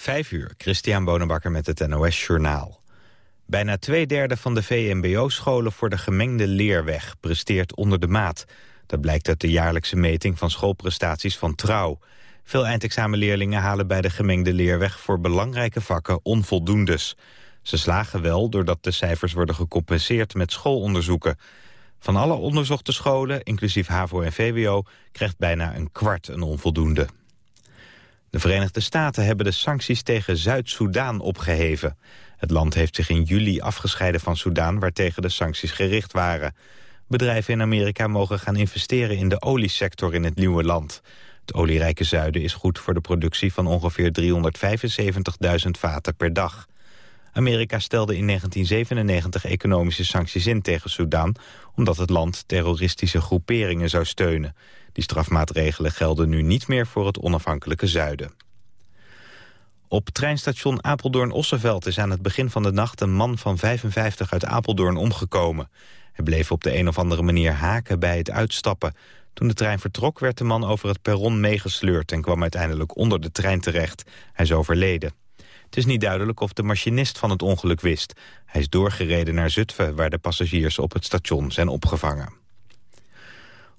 Vijf uur, Christian Bonenbakker met het NOS Journaal. Bijna twee derde van de VMBO-scholen voor de gemengde leerweg presteert onder de maat. Dat blijkt uit de jaarlijkse meting van schoolprestaties van Trouw. Veel eindexamenleerlingen halen bij de gemengde leerweg voor belangrijke vakken onvoldoendes. Ze slagen wel doordat de cijfers worden gecompenseerd met schoolonderzoeken. Van alle onderzochte scholen, inclusief HAVO en VWO, krijgt bijna een kwart een onvoldoende. De Verenigde Staten hebben de sancties tegen Zuid-Soedan opgeheven. Het land heeft zich in juli afgescheiden van Soedan... waartegen de sancties gericht waren. Bedrijven in Amerika mogen gaan investeren in de oliesector in het nieuwe land. Het olierijke zuiden is goed voor de productie van ongeveer 375.000 vaten per dag. Amerika stelde in 1997 economische sancties in tegen Soedan... omdat het land terroristische groeperingen zou steunen. Die strafmaatregelen gelden nu niet meer voor het onafhankelijke zuiden. Op treinstation Apeldoorn-Osseveld is aan het begin van de nacht... een man van 55 uit Apeldoorn omgekomen. Hij bleef op de een of andere manier haken bij het uitstappen. Toen de trein vertrok werd de man over het perron meegesleurd... en kwam uiteindelijk onder de trein terecht. Hij is overleden. Het is niet duidelijk of de machinist van het ongeluk wist. Hij is doorgereden naar Zutphen, waar de passagiers op het station zijn opgevangen.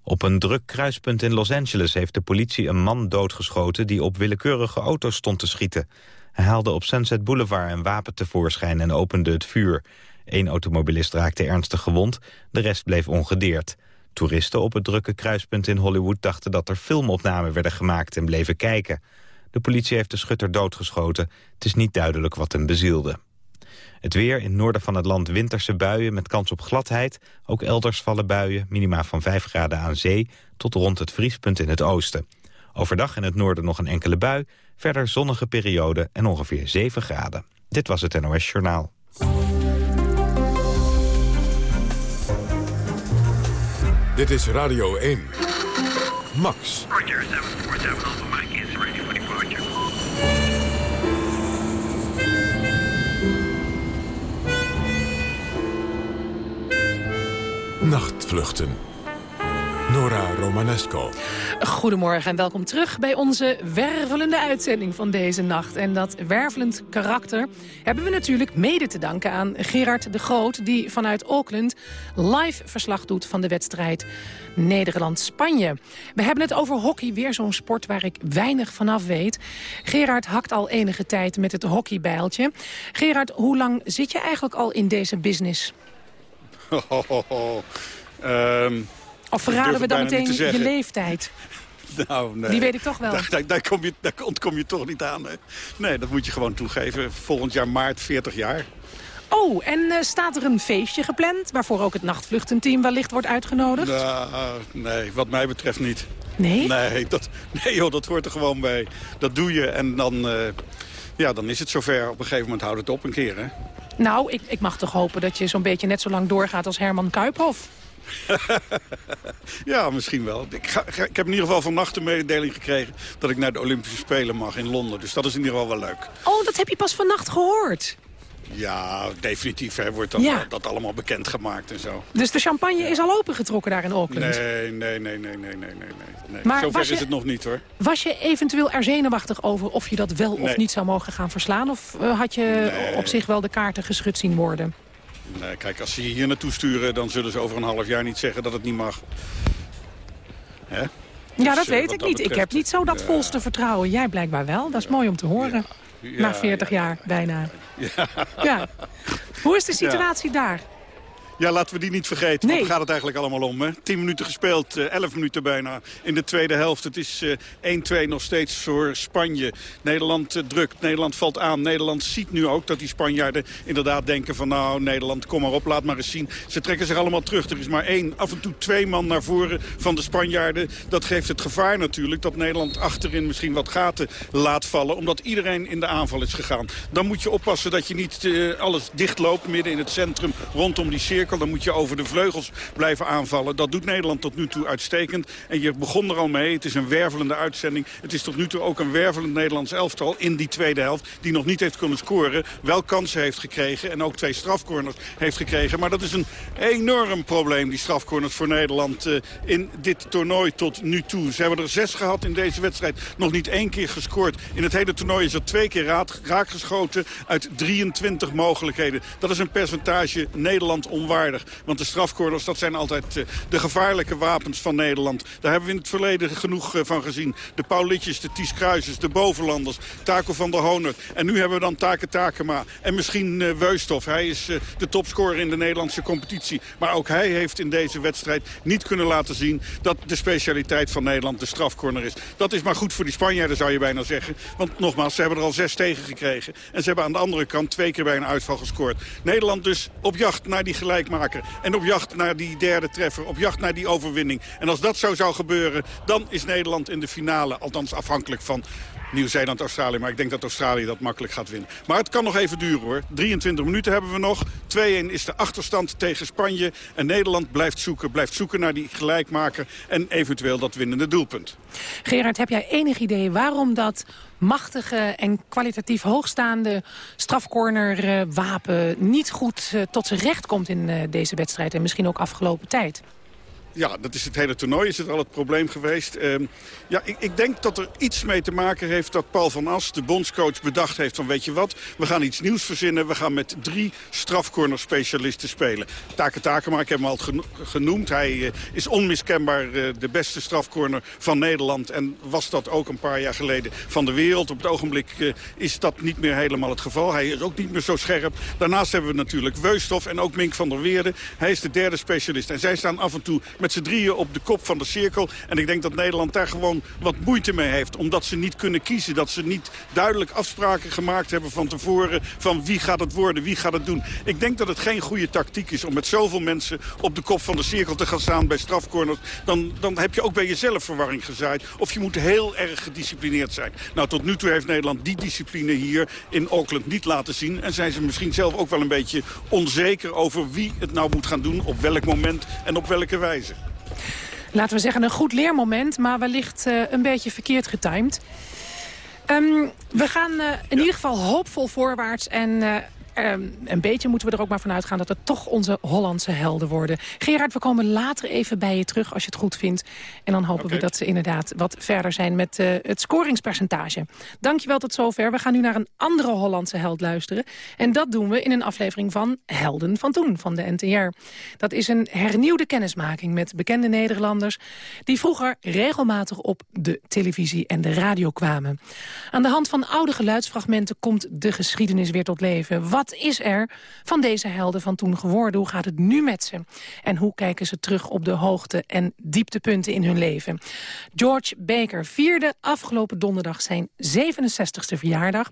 Op een druk kruispunt in Los Angeles heeft de politie een man doodgeschoten... die op willekeurige auto's stond te schieten. Hij haalde op Sunset Boulevard een wapen tevoorschijn en opende het vuur. Eén automobilist raakte ernstig gewond, de rest bleef ongedeerd. Toeristen op het drukke kruispunt in Hollywood dachten dat er filmopnamen werden gemaakt en bleven kijken. De politie heeft de schutter doodgeschoten. Het is niet duidelijk wat hem bezielde. Het weer in het noorden van het land winterse buien met kans op gladheid. Ook elders vallen buien, minima van 5 graden aan zee... tot rond het vriespunt in het oosten. Overdag in het noorden nog een enkele bui. Verder zonnige periode en ongeveer 7 graden. Dit was het NOS Journaal. Dit is Radio 1. Max. Roger, 747 Nachtvluchten. Nora Romanesco. Goedemorgen en welkom terug bij onze wervelende uitzending van deze nacht. En dat wervelend karakter hebben we natuurlijk mede te danken aan Gerard de Groot... die vanuit Auckland live verslag doet van de wedstrijd Nederland-Spanje. We hebben het over hockey, weer zo'n sport waar ik weinig vanaf weet. Gerard hakt al enige tijd met het hockeybijltje. Gerard, hoe lang zit je eigenlijk al in deze business? Ehm, Of verraden we dan meteen je leeftijd? nou, nee. Die weet ik toch wel. Daar, daar, daar kom je, daar ontkom je toch niet aan. Hè? Nee, dat moet je gewoon toegeven. Volgend jaar maart 40 jaar. Oh, en eh, staat er een feestje gepland... waarvoor ook het nachtvluchtenteam wellicht wordt uitgenodigd? Nou, nee, wat mij betreft niet. Nee? Nee, dat, nee joh, dat hoort er gewoon bij. Dat doe je en dan, eh, ja, dan is het zover. Op een gegeven moment houdt het op een keer, hè? Nou, ik, ik mag toch hopen dat je zo'n beetje net zo lang doorgaat als Herman Kuiphof. Ja, misschien wel. Ik, ga, ik heb in ieder geval vannacht een mededeling gekregen... dat ik naar de Olympische Spelen mag in Londen. Dus dat is in ieder geval wel leuk. Oh, dat heb je pas vannacht gehoord. Ja, definitief hè, wordt Ja. dat allemaal bekendgemaakt en zo. Dus de champagne is al opengetrokken daar in Auckland. Nee, nee, nee, nee, nee, nee, nee. Maar Zover je- is het nog niet hoor. Was je eventueel er zenuwachtig over of je dat wel of niet zou mogen gaan verslaan? Of eh, had je Nee. op zich wel de kaarten geschud zien worden? Nee, kijk, als ze je hier naartoe sturen, dan zullen ze over een half jaar niet zeggen dat het niet mag. Hè? Ja, dat Dus, eh, weet ik dat niet. Ik heb niet zo dat ja. volste vertrouwen. Jij blijkbaar wel. Dat is mooi om te horen. Na 40 ja, jaar bijna. Ja. Hoe is de situatie daar? Ja, laten we die niet vergeten. Nee. Waar gaat het eigenlijk allemaal om? Hè? 10 minuten gespeeld, eh, 11 minuten bijna in de tweede helft. Het is eh, 1-2 nog steeds voor Spanje. Nederland eh, drukt, Nederland valt aan. Nederland ziet nu ook dat die Spanjaarden inderdaad denken van... nou, Nederland, kom maar op, laat maar eens zien. Ze trekken zich allemaal terug. Er is maar één, af en toe twee man naar voren van de Spanjaarden. Dat geeft het gevaar natuurlijk dat Nederland achterin misschien wat gaten laat vallen. Omdat iedereen in de aanval is gegaan. Dan moet je oppassen dat je niet eh, alles dichtloopt midden in het centrum rondom die cirkel. Dan moet je over de vleugels blijven aanvallen. Dat doet Nederland tot nu toe uitstekend. En je begon er al mee. Het is een wervelende uitzending. Het is tot nu toe ook een wervelend Nederlands elftal in die tweede helft. Die nog niet heeft kunnen scoren. Wel kansen heeft gekregen. En ook twee strafcorners heeft gekregen. Maar dat is een enorm probleem, die strafcorners voor Nederland uh, in dit toernooi tot nu toe. Ze hebben er zes gehad in deze wedstrijd. Nog niet één keer gescoord. In het hele toernooi is er twee keer raak, raakgeschoten uit 23 mogelijkheden. Dat is een percentage Nederland Want de strafcorners, dat zijn altijd uh, de gevaarlijke wapens van Nederland. Daar hebben we in het verleden genoeg uh, van gezien. De Paulitjes, de Ties Kruisers, de Bovenlanders, Taco van der Honer. En nu hebben we dan Take Takema en misschien uh, Weusthof. Hij is de topscorer in de Nederlandse competitie. Maar ook hij heeft in deze wedstrijd niet kunnen laten zien... dat de specialiteit van Nederland de strafcorner is. Dat is maar goed voor die Spanjaarden, zou je bijna zeggen. Want nogmaals, ze hebben er al zes tegen gekregen. En ze hebben aan de andere kant twee keer bij een uitval gescoord. Nederland dus op jacht naar die En op jacht naar die derde treffer. Op jacht naar die overwinning. En als dat zo zou gebeuren, dan is Nederland in de finale. Althans afhankelijk van Nieuw-Zeeland, Australië. Maar ik denk dat Australië dat makkelijk gaat winnen. Maar het kan nog even duren hoor. 23 minuten hebben we nog. 2-1 is de achterstand tegen Spanje. En Nederland blijft zoeken, blijft zoeken naar die gelijkmaker. En eventueel dat winnende doelpunt. Gerard, heb jij enig idee waarom dat machtige en kwalitatief hoogstaande strafcornerwapen... niet goed uh, tot zijn recht komt in uh, deze wedstrijd en misschien ook afgelopen tijd? Ja, dat is het hele toernooi is het al het probleem geweest. Uh, ja, ik, ik, denk dat er iets mee te maken heeft dat Paul van As, de bondscoach, bedacht heeft van weet je wat, we gaan iets nieuws verzinnen. We gaan met drie strafcorner-specialisten spelen. Take Takema, ik heb hem al genoemd. Hij uh, is onmiskenbaar uh, de beste strafcorner van Nederland. En was dat ook een paar jaar geleden van de wereld. Op het ogenblik uh, is dat niet meer helemaal het geval. Hij is ook niet meer zo scherp. Daarnaast hebben we natuurlijk Weusthof en ook Mink van der Weerde. Hij is de derde specialist. En zij staan af en toe met z'n drieën op de kop van de cirkel. En ik denk dat Nederland daar gewoon wat moeite mee heeft. Omdat ze niet kunnen kiezen. Dat ze niet duidelijk afspraken gemaakt hebben van tevoren... van wie gaat het worden, wie gaat het doen. Ik denk dat het geen goede tactiek is om met zoveel mensen... op de kop van de cirkel te gaan staan bij strafcorners. Dan, dan heb je ook bij jezelf verwarring gezaaid. Of je moet heel erg gedisciplineerd zijn. Nou, tot nu toe heeft Nederland die discipline hier in Auckland niet laten zien. En zijn ze misschien zelf ook wel een beetje onzeker over wie het nou moet gaan doen... op welk moment en op welke wijze laten we zeggen, een goed leermoment, maar wellicht uh, een beetje verkeerd getimed. Um, we gaan uh, in ja. ieder geval hoopvol voorwaarts en uh, Um, een beetje moeten we er ook maar vanuit gaan dat het toch onze Hollandse helden worden. Gerard, we komen later even bij je terug als je het goed vindt. En dan hopen okay. we dat ze inderdaad wat verder zijn met uh, het scoringspercentage. Dankjewel tot zover. We gaan nu naar een andere Hollandse held luisteren. En dat doen we in een aflevering van Helden van Toen van de NTR. Dat is een hernieuwde kennismaking met bekende Nederlanders... die vroeger regelmatig op de televisie en de radio kwamen. Aan de hand van oude geluidsfragmenten komt de geschiedenis weer tot leven. Wat is er van deze helden van toen geworden? Hoe gaat het nu met ze? En hoe kijken ze terug op de hoogte- en dieptepunten in hun leven? George Baker vierde afgelopen donderdag zijn 67ste verjaardag.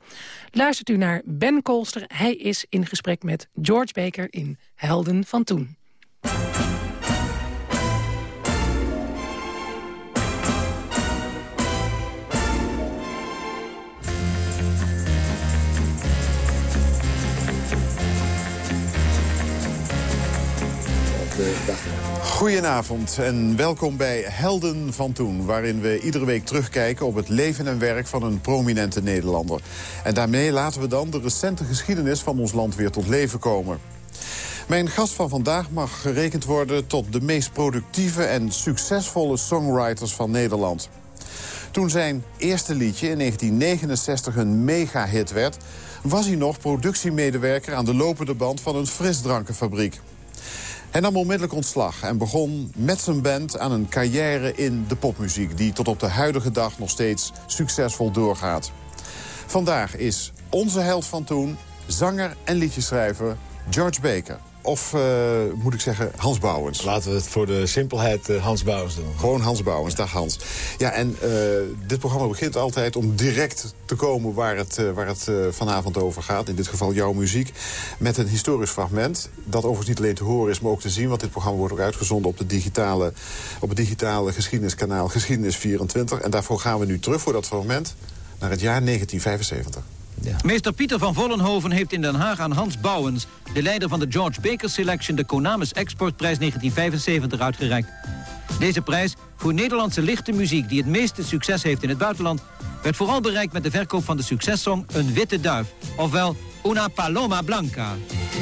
Luistert u naar Ben Kolster. Hij is in gesprek met George Baker in Helden van Toen. Goedenavond en welkom bij Helden van Toen... waarin we iedere week terugkijken op het leven en werk van een prominente Nederlander. En daarmee laten we dan de recente geschiedenis van ons land weer tot leven komen. Mijn gast van vandaag mag gerekend worden tot de meest productieve en succesvolle songwriters van Nederland. Toen zijn eerste liedje in 1969 een mega-hit werd... was hij nog productiemedewerker aan de lopende band van een frisdrankenfabriek. Hij nam onmiddellijk ontslag en begon met zijn band aan een carrière in de popmuziek... die tot op de huidige dag nog steeds succesvol doorgaat. Vandaag is onze held van toen, zanger en liedjeschrijver George Baker. Of uh, moet ik zeggen Hans Bouwens? Laten we het voor de simpelheid uh, Hans Bouwens doen. Gewoon Hans Bouwens, dag Hans. Ja, en uh, dit programma begint altijd om direct te komen waar het, waar het vanavond over gaat. In dit geval jouw muziek. Met een historisch fragment. Dat overigens niet alleen te horen is, maar ook te zien. Want dit programma wordt ook uitgezonden op, de digitale, op het digitale geschiedeniskanaal Geschiedenis 24. En daarvoor gaan we nu terug voor dat fragment naar het jaar 1975. Meester Pieter van Vollenhoven heeft in Den Haag aan Hans Bouwens... de leider van de George Baker Selection... de Konamis Exportprijs 1975 uitgereikt. Deze prijs voor Nederlandse lichte muziek... die het meeste succes heeft in het buitenland... werd vooral bereikt met de verkoop van de successong Een Witte Duif. Ofwel Una Paloma Blanca.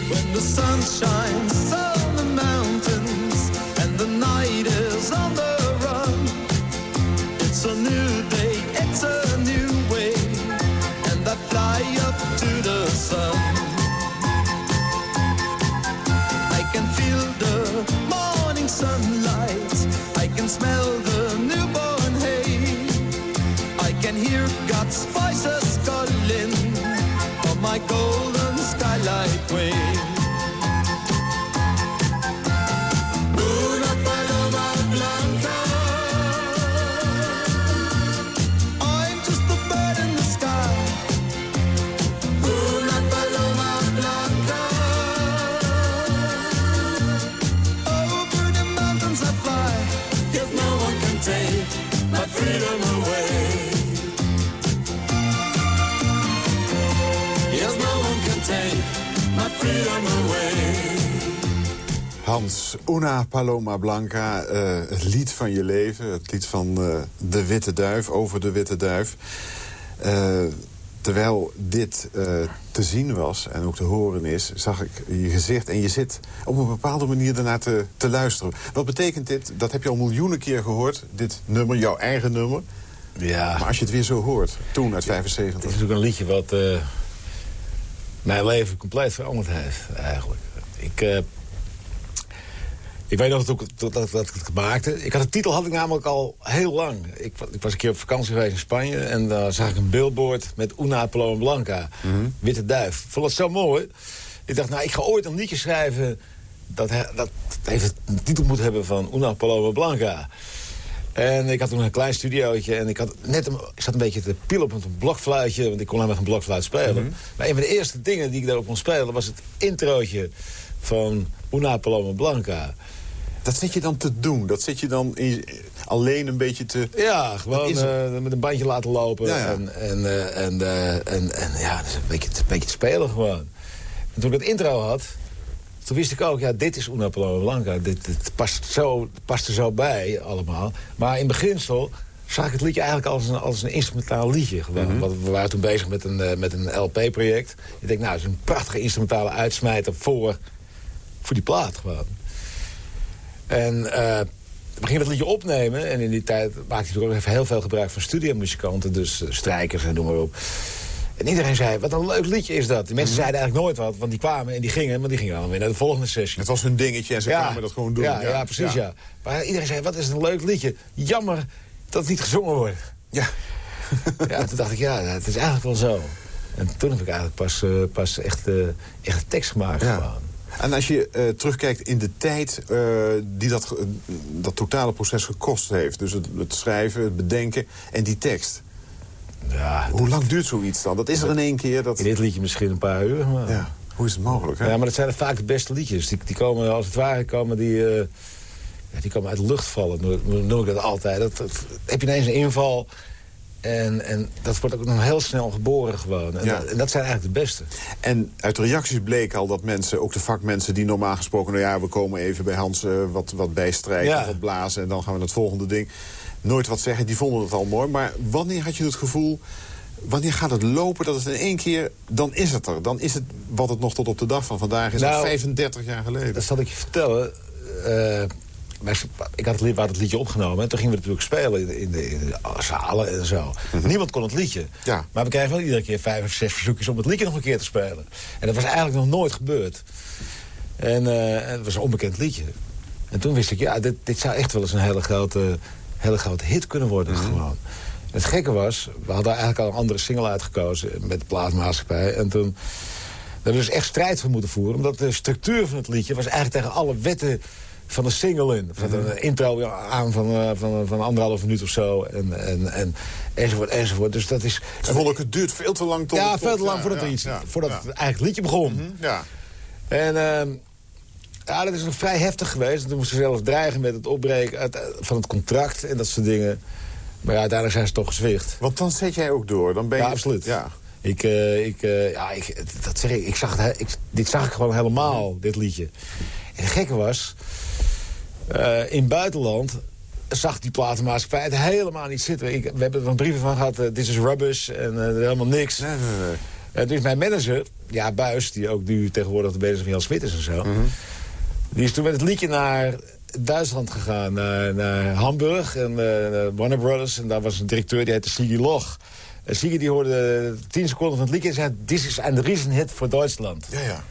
When the sun shines on the mountains and the night is on the on my Hans, Una Paloma Blanca, eh, het lied van je leven. Het lied van eh, de Witte Duif, over de Witte Duif. Eh, terwijl dit te zien was en ook te horen is, zag ik je gezicht. En je zit op een bepaalde manier daarnaar te, te luisteren. Wat betekent dit? Dat heb je al miljoenen keer gehoord. Dit nummer, jouw eigen nummer. Ja, Maar als je het weer zo hoort, toen uit het 75. is natuurlijk een liedje wat mijn leven compleet veranderd heeft, eigenlijk. Ik, eh, ik weet nog dat, ik- dat, dat, dat ik het maakte. Ik had de titel had ik namelijk al heel lang. Ik, ik was een keer op vakantie geweest in Spanje... en daar zag ik een billboard met Una Paloma Blanca. Witte duif. Ik vond het zo mooi. Ik dacht, nou, ik ga ooit een liedje schrijven... dat, dat heeft een titel moet hebben van Una Paloma Blanca. En ik had toen een klein studiootje en ik, had net een, ik zat een beetje te pielen op een blokfluitje... want ik kon helemaal geen blokfluit spelen. Maar een van de eerste dingen die ik daarop kon spelen... was het introotje van Una Paloma Blanca. Dat zit je dan te doen? Dat zit je dan in alleen een beetje te... Ja, gewoon is eh, met een bandje laten lopen. Ja, ja. En, en, eh, en, eh, en, en ja, dus een beetje, een beetje te spelen gewoon. En toen ik het intro had, toen wist ik ook... ja, dit is Una Paloma Blanca. Dit, dit past, zo, past er zo bij allemaal. Maar in beginsel zag ik het liedje eigenlijk als een, als een instrumentaal liedje. Gewoon. Mhm. We waren toen bezig met een, eh, met een LP-project. Ik denk, nou, het is een prachtige instrumentale uitsmijter voor, voor die plaat gewoon. En eh, we gingen dat liedje opnemen. En in die tijd maakte hij ook even heel veel gebruik van studiomuzikanten. Dus eh, strijkers en noem maar op. En iedereen zei, wat een leuk liedje is dat. Die mensen zeiden eigenlijk nooit wat, want die kwamen en die gingen... maar die gingen dan weer naar de volgende sessie. Het was hun dingetje en ze kwamen dat gewoon doen. Ja, ja, precies, ja. Maar iedereen zei, wat is een leuk liedje. Jammer dat het niet gezongen wordt. Ja. Ja, toen dacht ik, ja, het is eigenlijk wel zo. En toen heb ik eigenlijk pas, eh, pas echt, eh, echt tekst gemaakt Ja. gewoon. En als je eh, terugkijkt in de tijd die dat, dat totale proces gekost heeft... dus het, het schrijven, het bedenken en die tekst... Ja, Hoe lang duurt zoiets dan? Dat is er in één keer. Dat... in dit liedje misschien een paar uur. Maar... Ja. Hoe is het mogelijk? Hè? Ja, maar dat zijn vaak de beste liedjes. Die, die komen als het ware komen die, eh, die komen uit de lucht vallen. Noem, noem ik dat altijd. Dat, dat- heb je ineens een inval. En, en dat wordt ook nog heel snel geboren gewoon. En, Ja. dat, en dat zijn eigenlijk de beste. En uit de reacties bleek al dat mensen, ook de vakmensen die normaal gesproken... nou ja, we komen even bij Hans eh, wat, wat bijstrijken, Ja. wat blazen... en dan gaan we naar het volgende ding. Nooit wat zeggen, die vonden het al mooi. Maar wanneer had je het gevoel, wanneer gaat het lopen dat het in één keer... dan is het er. Dan is het wat het nog tot op de dag van vandaag is. Nou, al 35 jaar geleden. Dat zal ik je vertellen. Eh, ik had het, we het liedje opgenomen. En toen gingen we natuurlijk spelen in de, in de, in de zalen en zo. Niemand kon het liedje. Mhm. Ja. Maar we kregen wel iedere keer vijf of zes verzoekjes om het liedje nog een keer te spelen. En dat was eigenlijk nog nooit gebeurd. En eh, het was een onbekend liedje. En toen wist ik, ja, dit, dit zou echt wel eens een hele grote, hele grote hit kunnen worden. Mhm. Gewoon. Het gekke was, we hadden eigenlijk al een andere single uitgekozen met de plaatmaatschappij. En toen daar hebben we dus echt strijd voor moeten voeren. Omdat de structuur van het liedje was eigenlijk tegen alle wetten van de single in. Er een intro aan van, eh, van, van anderhalf minuut of zo. En, en, en, enzovoort, enzovoort. Dus dat is... Ook, het duurt veel te lang tot ja, het veel te lang voordat, ja, er iets, ja, voordat het eigenlijk liedje begon. Ja. En ehm, ja, dat is nog vrij heftig geweest. En toen moesten ze zelfs dreigen met het opbreken uit- van het contract en dat soort dingen. Maar ja, uiteindelijk zijn ze toch gezwicht. Want dan zet jij ook door. Dan ben je, Ja, absoluut. Ja. Ik, eh, ik, eh, ja, ik, dat zeg ik, ik zag het, ik, dit zag ik gewoon helemaal, dit liedje. En het gekke was, eh, in het buitenland zag die platenmaatschappij het helemaal niet zitten. Ik, we hebben er nog brieven van gehad, dit is rubbish en eh, helemaal niks. Nee, nee, nee. En dus mijn manager, ja, Buis, die ook nu tegenwoordig bezig is met Jan Smit is en zo... Mhm. Die is toen met het liedje naar Duitsland gegaan, naar, naar Hamburg en eh, Warner Brothers. En daar was een directeur, die heette Sigi Loch. En Sigi die hoorde tien seconden van het liedje en zei... This is een riesenhit voor Duitsland. Ja, ja.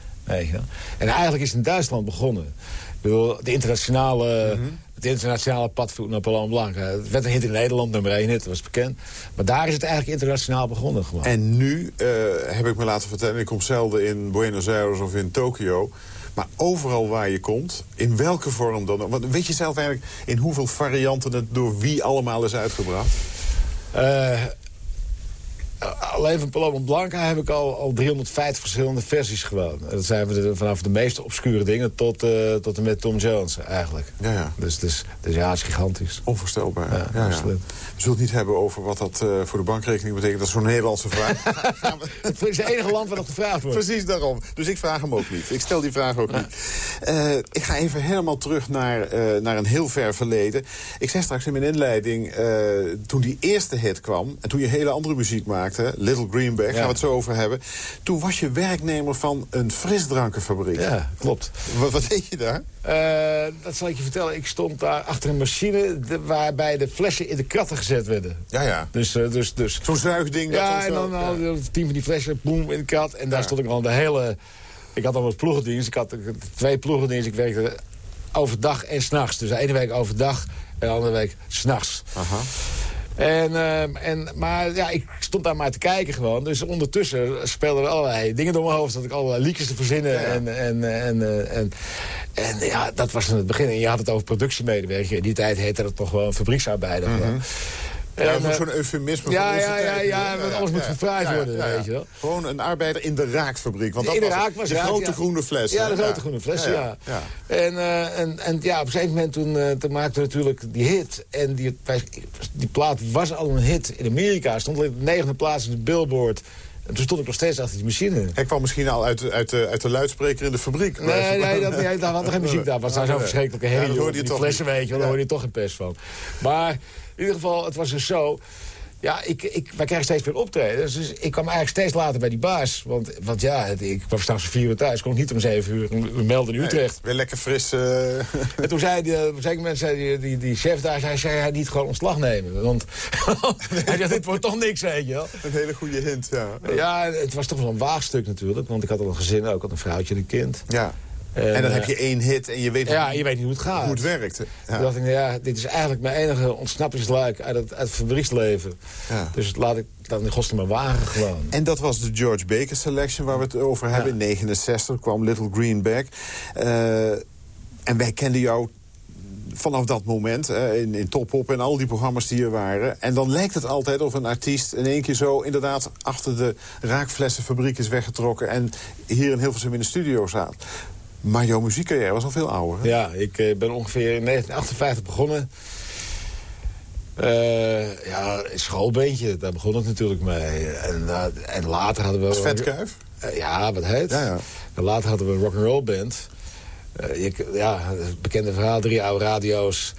En eigenlijk is het in Duitsland begonnen. Ik bedoel, de internationale, Mhm. het internationale padvoet Blanc. eh, Het werd een hit in Nederland, nummer één hit, dat was bekend. Maar daar is het eigenlijk internationaal begonnen gewoon. En nu eh, heb ik me laten vertellen... ik kom zelden in Buenos Aires of in Tokio... maar overal waar je komt, in welke vorm dan ook... want weet je zelf eigenlijk in hoeveel varianten het door wie allemaal is uitgebracht? Eh, alleen van Paloma Blanca heb ik al, al 350 verschillende versies gewoon. Dat zijn we de- vanaf de meest obscure dingen tot, eh, tot en met Tom Jones eigenlijk. Ja, ja. Dus, dus, dus ja, het is gigantisch. Onvoorstelbaar. Ja, Ja, ja, absoluut. We zullen het niet hebben over wat dat eh, voor de bankrekening betekent. Dat is zo'n Nederlandse vraag. Het is het enige land waar dat gevraagd wordt. Precies daarom. Dus ik vraag hem ook niet. Ik stel die vraag ook niet. Eh, ik ga even helemaal terug naar, eh, naar een heel ver verleden. Ik zei straks in mijn inleiding, eh, toen die eerste hit kwam... en toen je hele andere muziek maakte, Little Greenback, gaan we het zo over hebben... toen was je werknemer van een frisdrankenfabriek. Ja, klopt. Wat, wat deed je daar? Eh, dat zal ik je vertellen. Ik stond daar achter een machine de- waarbij de flessen in de kratten gezet werden. Ja, ja. Dus, eh, dus, dus Zo'n zuigding. Ja, en dan ja. al die tien van die flessen, boem, in de kat. En daar stond ik al de hele... Ik had al wat ploegendienst. Ik had twee ploegendienst. Ik werkte overdag en s'nachts. Dus de ene week overdag en de andere week s'nachts. Aha. En, ehm, en, maar ja, ik stond daar maar te kijken gewoon. Dus ondertussen speelden er allerlei dingen door mijn hoofd. Dat ik allerlei liedjes te verzinnen. ja. En, en, en, eh, en, en ja, dat was in het begin. En je had het over productiemedewerker. In die tijd heette dat toch wel een fabrieksarbeider. Mhm. Ja, eh, zo'n eufemisme ja, van ja, ja, ja, want alles moet verfraaid worden, weet je wel. Gewoon een arbeider in de raakfabriek. Want dat in de was raak was de raak, grote ja. groene fles. Ja, de grote groene fles, ja. ja. En, eh, en, en ja, op een gegeven moment toen, eh, toen maakten we natuurlijk die hit. En die, die plaat was al een hit in Amerika. Stond al in de negende plaats in de Billboard. En toen stond ik nog steeds achter die machine. Hij kwam misschien al uit, de- uit, de, uit de luidspreker in de fabriek. Nee, nee, dat, nee, daar had er geen muziek daar. was daar zo'n verschrikkelijke Ja, herrie. joh. hoorde je die toch flessen, weet je daar Ja. hoor je toch geen pest van. Maar in ieder geval, het was dus zo... Ja, ik, ik, wij kregen steeds meer optredens. Dus ik kwam eigenlijk steeds later bij die baas. Want, want ja, ik kwam s'nachts om vier uur thuis. Ik kon niet om zeven uur. We melden in Utrecht. Weer lekker fris. eh, En toen zei die, op een moment zei die, die, die chef daar, zei, zei hij niet gewoon ontslag nemen. Want hij zegt, dit wordt toch niks, weet je wel. een hele goede hint, ja. Ja, het was toch wel een waagstuk natuurlijk. Want ik had al een gezin ook, ik had een vrouwtje en een kind. ja. En, En dan eh, heb je één hit en je weet Ja, hoe, je weet niet hoe het gaat. hoe het werkt. Toen dacht ik, nou ja, dit is eigenlijk mijn enige ontsnappingsluik uit het, uit het fabrieksleven. Ja. Dus laat ik dan in godsnaam maar wagen gewoon. En dat was de George Baker Selection waar we het over hebben. In 69 kwam Little Greenback. Eh, en wij kenden jou vanaf dat moment in, in Top Op en al die programma's die er waren. En dan lijkt het altijd of een artiest in één keer zo... inderdaad achter de raakflessenfabriek is weggetrokken... en hier in Hilversum in de studio staat. Maar jouw muziekcarrière was al veel ouder. hè? Ja, ik eh, ben ongeveer in 1958 begonnen. Eh, ja, een schoolbeentje, daar begon het natuurlijk mee. En, eh, en later hadden we... Als vetkuif? Ja, wat heet. Ja, ja. En later hadden we een rock'n'roll band. Je, ja, bekende verhaal, drie oude radio's.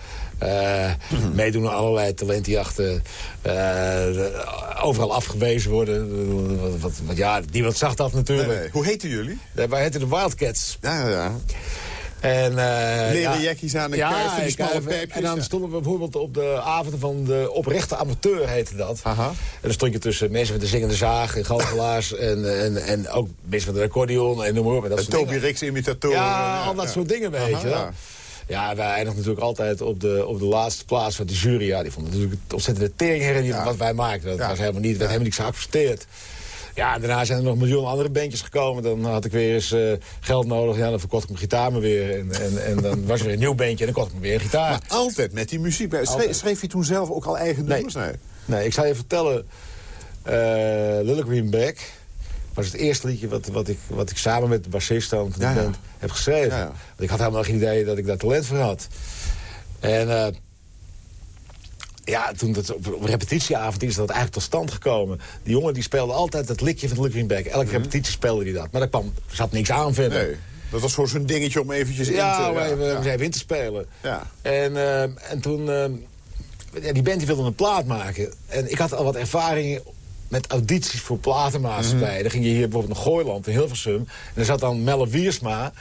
Eh. Meedoen aan allerlei talentjachten. eh, de- overal afgewezen worden. Wat, wat, wat- ja, niemand zag dat natuurlijk. nee. Hoe heten jullie? Eh, Wij heten de Wildcats. Ja, ja, ja. En, Leren ja, jekkies aan en die smalle kuiven. pijpjes, En dan ja. stonden we bijvoorbeeld op de avonden van de oprechte amateur, heette dat. Aha. En dan stond je tussen mensen met de zingende zaag en galgelaars... en, en, en ook mensen met een accordeon en noem maar op. En dat En Toby. Rix imitatoren. Ja, al dat ja. soort dingen, weet je. Ja. Wij eindigden natuurlijk altijd op de, op de laatste plaats van de jury. Ja, die vonden natuurlijk het ontzettende teringherrie Ja. wat wij maakten. Dat Ja. was helemaal niet, werd helemaal niet geaccepteerd. Ja, en daarna zijn er nog miljoen andere bandjes gekomen. Dan had ik weer eens eh, geld nodig. Ja, dan verkocht ik mijn gitaar maar weer. En, en, en dan was er weer een nieuw bandje en dan kocht ik me weer een gitaar. Maar altijd met die muziek. Schreef, je toen zelf ook al eigen nummers? Nee. Nee, ik zal je vertellen. eh Little Green Back was het eerste liedje wat, wat, ik, wat ik samen met de bassist van de Ja, ja. band heb geschreven. Ja, ja. Want ik had helemaal geen idee dat ik daar talent voor had. En, eh, ja, toen het op, op repetitieavond is dat eigenlijk tot stand gekomen. Die jongen die speelde altijd het likje van de Looking Back. Elke repetitie speelde hij dat. Maar daar kwam, zat niks aan verder. Nee, dat was voor zo'n dingetje om eventjes Ja, in te... om even, ja. om even in te spelen. Ja. En, eh, en toen... eh, ja, die band die wilde een plaat maken. En ik had al wat ervaring met audities voor platenmaatschappijen. Dan ging je hier bijvoorbeeld naar Gooiland in Hilversum. En daar zat dan Melle Wiersma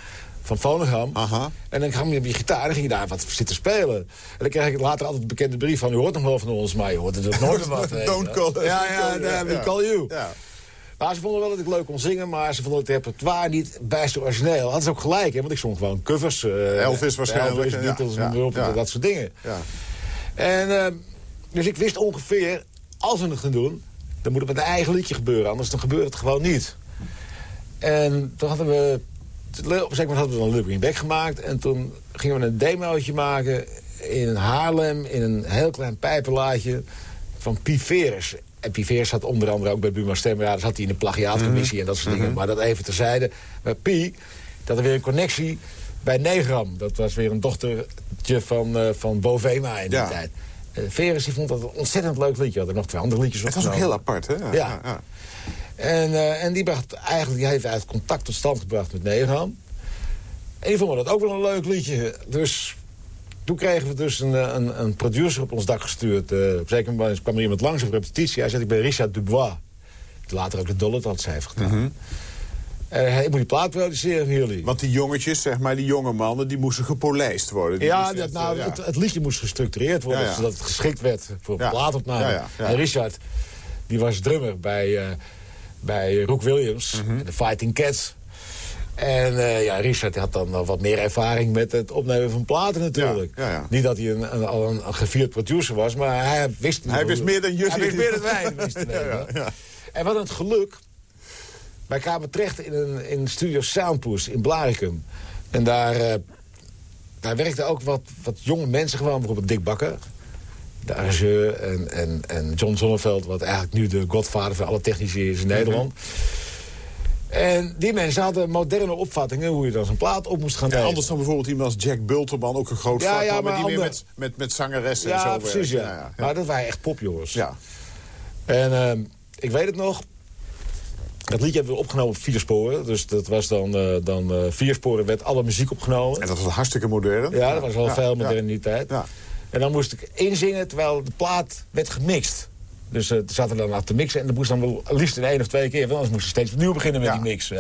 van Phonogram. Aha. En dan kwam je op je gitaar en ging je daar wat zitten spelen. En dan kreeg ik later altijd een bekende brief van... u hoort nog wel van ons, maar je hoort er dus nooit wat. Don't call us, Ja, ja, call you. nee, we Ja. call you. Ja. Maar ze vonden wel dat ik leuk kon zingen, maar ze vonden het repertoire niet bijster origineel. Hadden ze ook gelijk, hè, want ik zong gewoon covers. eh, Elvis waarschijnlijk, Elvis, ja, Beatles, ja, op, ja. dat soort dingen. Ja. En, eh, dus ik wist ongeveer, als we het gaan doen... dan moet het met een eigen liedje gebeuren, anders dan gebeurt het gewoon niet. En toen hadden we... Op een gegeven moment hadden we dan Lubbering Back gemaakt... en toen gingen we een demootje maken in Haarlem... in een heel klein pijpenlaadje van Piveres. En Piveres zat onder andere ook bij Buma daar zat hij in de plagiaatcommissie en dat soort dingen. Maar dat even terzijde. Maar Pi, dat er weer een connectie bij Negram. Dat was weer een dochtertje van, eh van Bovema in die Ja. tijd. Eh, Veres die vond dat een ontzettend leuk liedje. Had er nog twee andere liedjes Het was ook heel apart, hè? Ja. En, eh, en die, bracht eigenlijk, die heeft uit contact tot stand gebracht met Negram. En die vonden dat ook wel een leuk liedje. Dus toen kregen we dus een, eh, een, een producer op ons dak gestuurd. Eh, op zeker moment kwam er iemand langs op repetitie. Hij zei, ik ben Richard Dubois. Die later ook de Dollet had heeft gedaan. Eh, ik moet die plaat produceren voor jullie. Want die jongetjes, zeg maar, die jonge mannen, die moesten gepolijst worden. Die Ja, dat, nou, eh, ja. het, het liedje moest gestructureerd worden... Ja, ja. zodat het geschikt werd voor Ja. plaatopname. En Richard, die was drummer bij, eh bij Rook Williams, Mhm. de Fighting Cats. En ja, Richard had dan wat meer ervaring met het opnemen van platen natuurlijk. Ja, ja, ja. Niet dat hij een, een, al een, een gevierd producer was, maar hij wist... Hij wist meer dan jullie. Hij wist meer dan wij. En hadden het geluk. Wij kwamen terecht in een in studio Soundpoes in Blaricum. En daar, eh, daar werkten ook wat, wat jonge mensen gewoon. Bijvoorbeeld Dick Bakker, de arrangeur. En, en, en John Zonneveld, wat eigenlijk nu de godvader van alle technici is in Nederland. En die mensen hadden moderne opvattingen hoe je dan zo'n plaat op moest gaan Ja, nemen. anders dan bijvoorbeeld iemand als Jack Bulterman, ook een groot Ja, ja, maar maar die meer met, met, met zangeressen en Ja, zo precies, ja. werkt. Ja, ja. Maar dat waren echt popjongens. Ja. En ehm, ik weet het nog. Dat liedje hebben we opgenomen op vier sporen. Dus dat was dan, eh, dan eh, vier sporen werd alle muziek opgenomen. En dat was hartstikke modern. Ja, dat was wel Ja, veel ja. moderniteit. Ja. En dan moest ik inzingen terwijl de plaat werd gemixt. Dus eh zaten dan af te mixen. En dat moest dan wel liefst in één of twee keer. Want anders moest je steeds opnieuw beginnen met die mix.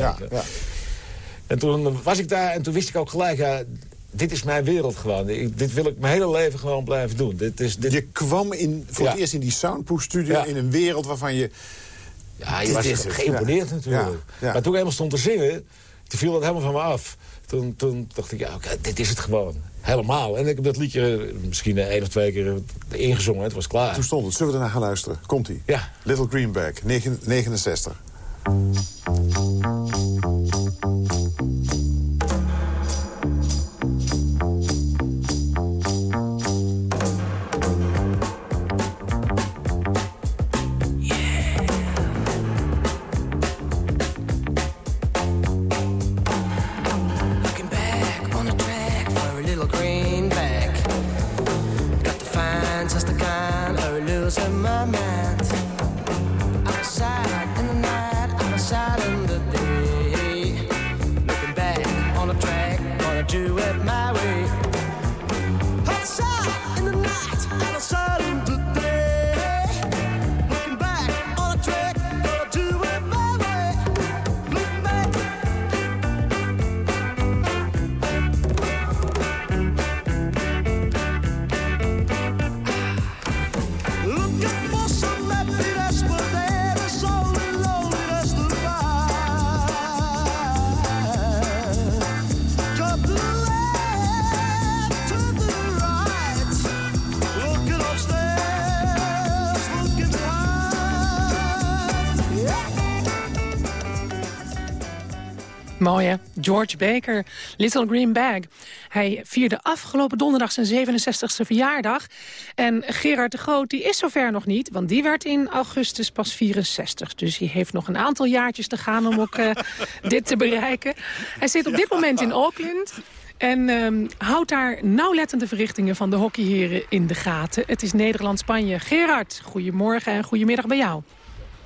En toen was ik daar en toen wist ik ook gelijk... Ja, dit is mijn wereld gewoon. Ik- dit wil ik mijn hele leven gewoon blijven doen. Dit is, dit, Je kwam in, voor het eerst in die Soundproof-studio in een wereld waarvan je... Ja, je was geïmponeerd ja. natuurlijk. Ja. Maar toen ik helemaal stond te zingen, toen viel dat helemaal van me af. Toen, toen dacht ik, ja, oké, dit is het gewoon. Helemaal. En ik heb dat liedje misschien één of twee keer ingezongen. Het was klaar. Toen stond het. Zullen we ernaar gaan luisteren? Komt-ie. Ja. Little Greenback, 9 George Baker, Little Green Bag. Hij vierde afgelopen donderdag zijn 67e verjaardag. En Gerard de Groot die is zover nog niet, want die werd in augustus pas 64. Dus hij heeft nog een aantal jaartjes te gaan om ook eh, dit te bereiken. Hij zit op dit moment in Auckland. En ehm houd daar nauwlettende verrichtingen van de hockeyheren in de gaten. Het is Nederland-Spanje. Gerard, goedemorgen en goedemiddag bij jou.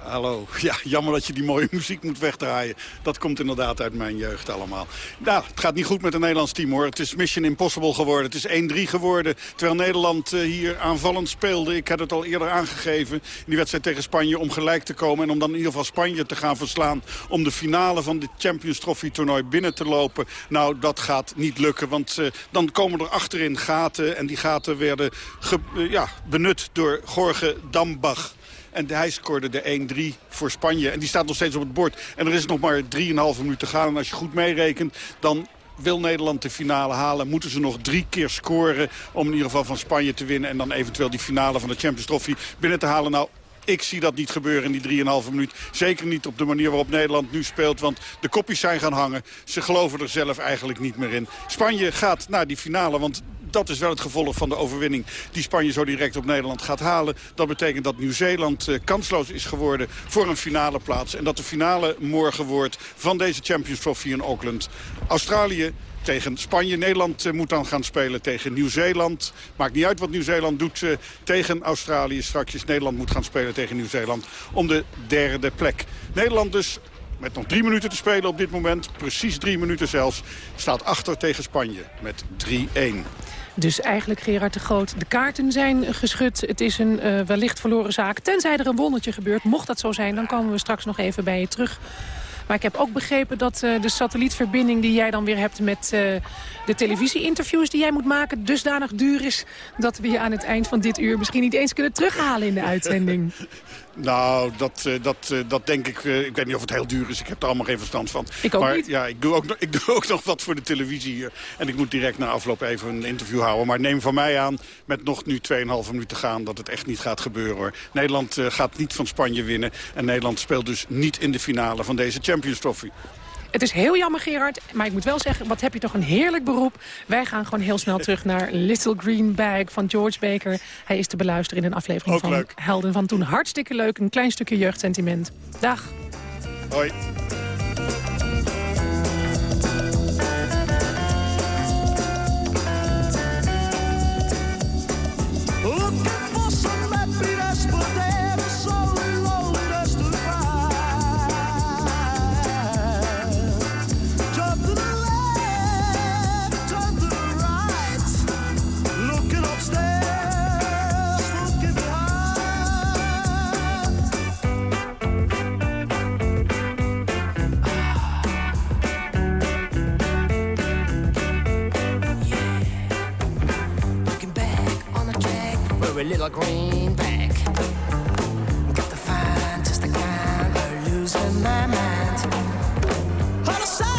Hallo. Ja, jammer dat je die mooie muziek moet wegdraaien. Dat komt inderdaad uit mijn jeugd allemaal. Nou, het gaat niet goed met het Nederlands team hoor. Het is Mission Impossible geworden. Het is 1-3 geworden. Terwijl Nederland eh, hier aanvallend speelde. Ik had het al eerder aangegeven in die wedstrijd tegen Spanje om gelijk te komen. En om dan in ieder geval Spanje te gaan verslaan. Om de finale van dit Champions Trophy toernooi binnen te lopen. Nou, dat gaat niet lukken. Want eh, dan komen er achterin gaten. En die gaten werden eh, ja, benut door Jorge Dambach. En hij scoorde de 1-3 voor Spanje. En die staat nog steeds op het bord. En er is nog maar 3,5 minuten te gaan. En als je goed meerekent, dan wil Nederland de finale halen. Moeten ze nog drie keer scoren om in ieder geval van Spanje te winnen. En dan eventueel die finale van de Champions Trophy binnen te halen. Nou, ik zie dat niet gebeuren in die 3,5 minuut. Zeker niet op de manier waarop Nederland nu speelt. Want de kopjes zijn gaan hangen. Ze geloven er zelf eigenlijk niet meer in. Spanje gaat naar die finale. Want dat is wel het gevolg van de overwinning die Spanje zo direct op Nederland gaat halen. Dat betekent dat Nieuw-Zeeland eh, kansloos is geworden voor een finale plaats. En dat de finale morgen wordt van deze Champions Trophy in Auckland. Australië tegen Spanje. Nederland eh, moet dan gaan spelen tegen Nieuw-Zeeland. Maakt niet uit wat Nieuw-Zeeland doet eh, tegen Australië. Straks Nederland moet gaan spelen tegen Nieuw-Zeeland om de derde plek. Nederland dus met nog drie minuten te spelen op dit moment. Precies drie minuten zelfs. Staat achter tegen Spanje met 3-1. Dus eigenlijk, Gerard de Groot, de kaarten zijn geschud. Het is een eh, wellicht verloren zaak. Tenzij er een wondertje gebeurt. Mocht dat zo zijn, dan komen we straks nog even bij je terug. Maar ik heb ook begrepen dat eh, de satellietverbinding die jij dan weer hebt... met eh, de televisie-interviews die jij moet maken... dusdanig duur is dat we je aan het eind van dit uur... misschien niet eens kunnen terughalen in de uitzending. Nou, dat, eh, dat, eh, dat denk ik... eh, ik weet niet of het heel duur is. Ik heb er allemaal geen verstand van. Ik ook maar niet. ja, ik doe ook, nog- ik doe ook nog wat voor de televisie hier. En ik moet direct na afloop even een interview houden. Maar neem van mij aan, met nog nu 2,5 minuten te gaan... dat het echt niet gaat gebeuren, hoor. Nederland gaat niet van Spanje winnen. En Nederland speelt dus niet in de finale van deze Champions Trophy. Het is heel jammer, Gerard. Maar ik moet wel zeggen, wat heb je toch een heerlijk beroep. Wij gaan gewoon heel snel terug naar Little Green Bag van George Baker. Hij is te beluisteren in een aflevering Ook van leuk. Helden van Toen. Hartstikke leuk, een klein stukje jeugdsentiment. Dag. Hoi. A little greenback. Got to find just the kind of losing my mind. Out of sight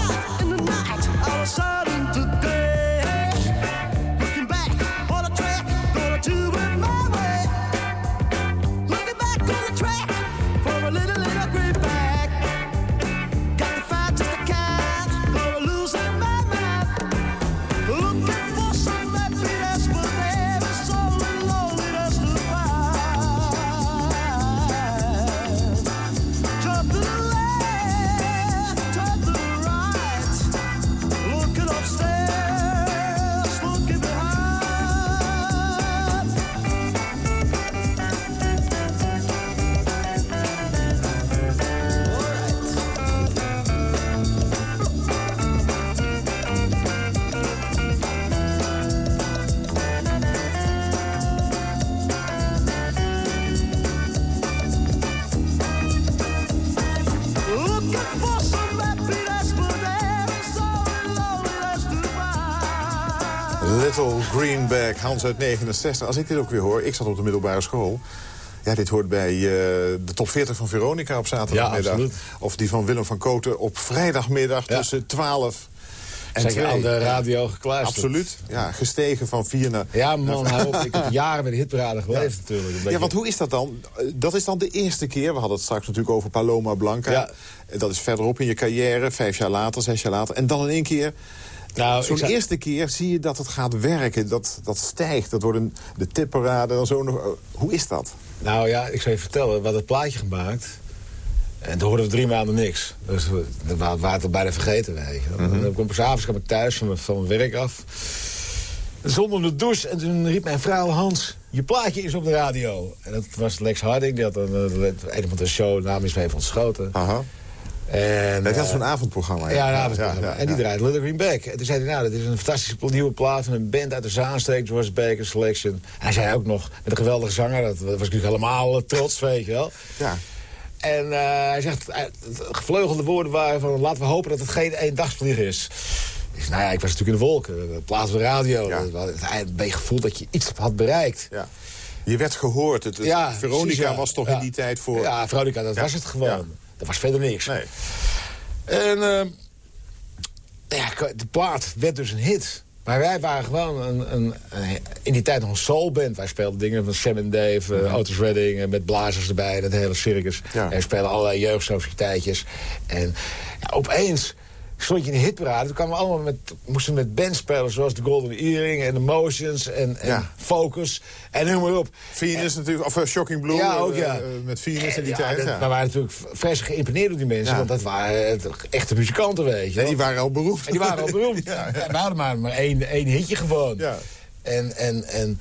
Hans uit 69. Als ik dit ook weer hoor, ik zat op de middelbare school. Ja, dit hoort bij eh, de top 40 van Veronica op zaterdagmiddag. Ja, of die van Willem van Koten op vrijdagmiddag Ja. tussen 12 en Zijn je 2. aan de radio gekluisterd? Absoluut. Ja, gestegen van 4 naar... Ja, man, hou op. Ik heb jaren met de hitparade geleefd natuurlijk. Ja, want hoe is dat dan? Dat is dan de eerste keer. We hadden het straks natuurlijk over Paloma Blanca. Ja. Dat is verderop in je carrière, vijf jaar later, zes jaar later. En dan in één keer... Nou, Zo'n zou- eerste keer zie je dat het gaat werken. Dat, dat stijgt. Dat wordt een, de tipparade. Dan zo nog, eh, hoe is dat? Nou ja, ik zou je vertellen. We hadden het plaatje gemaakt. En toen hoorden we drie maanden niks. Dus we we wa- waren het al bijna vergeten, weet je. En dan kwam ik s'avonds kwam ik thuis van mijn, van mijn werk af. Zonder de douche. En toen riep mijn vrouw Hans, je plaatje is op de radio. En dat was Lex Harding. Die had een, eh, een van de show, naam is me even ontschoten. Aha. En, Dat had eh, zo'n avondprogramma. ja, een avondprogramma. Ja, ja, en die draaide Little Green Back. En toen zei hij, nou, dit is een fantastische nieuwe plaat van een band uit de Zaanstreek, George Baker Selection. Hij zei ook nog, met een geweldige zanger, dat was ik natuurlijk helemaal eh, trots, weet je wel. Ja. En eh, hij zegt, gevleugelde woorden waren van, laten we hopen dat het geen eendagsvlieg is. Ik zei, nou ja, ik was natuurlijk in de wolken. Plaats de radio. Het ben je gevoeld dat je iets had bereikt. Ja. Je werd gehoord. Het, het- Ja, Veronica precies, ja. was toch Ja. in die tijd voor... Ja, Veronica, dat was het gewoon. Dat was verder niks. Nee. En eh, ja, de plaat werd dus een hit. Maar wij waren gewoon een, een, een- in die tijd nog een soulband. Wij speelden dingen van Sam en Dave, eh, Otis Redding... en met blazers erbij, dat hele circus. Ja. En we speelden allerlei jeugdsociëteitjes. En ja, opeens stond je in de hitparade. Toen kwamen we allemaal met, moesten met bands spelen... zoals de Golden Earring en The Motions en, en Ja. Focus. En noem maar op. Venus natuurlijk, of eh, Shocking Blue. Ja, ook, eh, ja. eh, met Venus in die Ja, tijd. dat- Ja. We waren natuurlijk vers geïmponeerd door die mensen. Want dat waren echte muzikanten, weet je Nee, die waren al beroemd. En die waren al beroemd. Ja, we hadden maar, maar één, één hitje gewoon. Ja. En, en, en,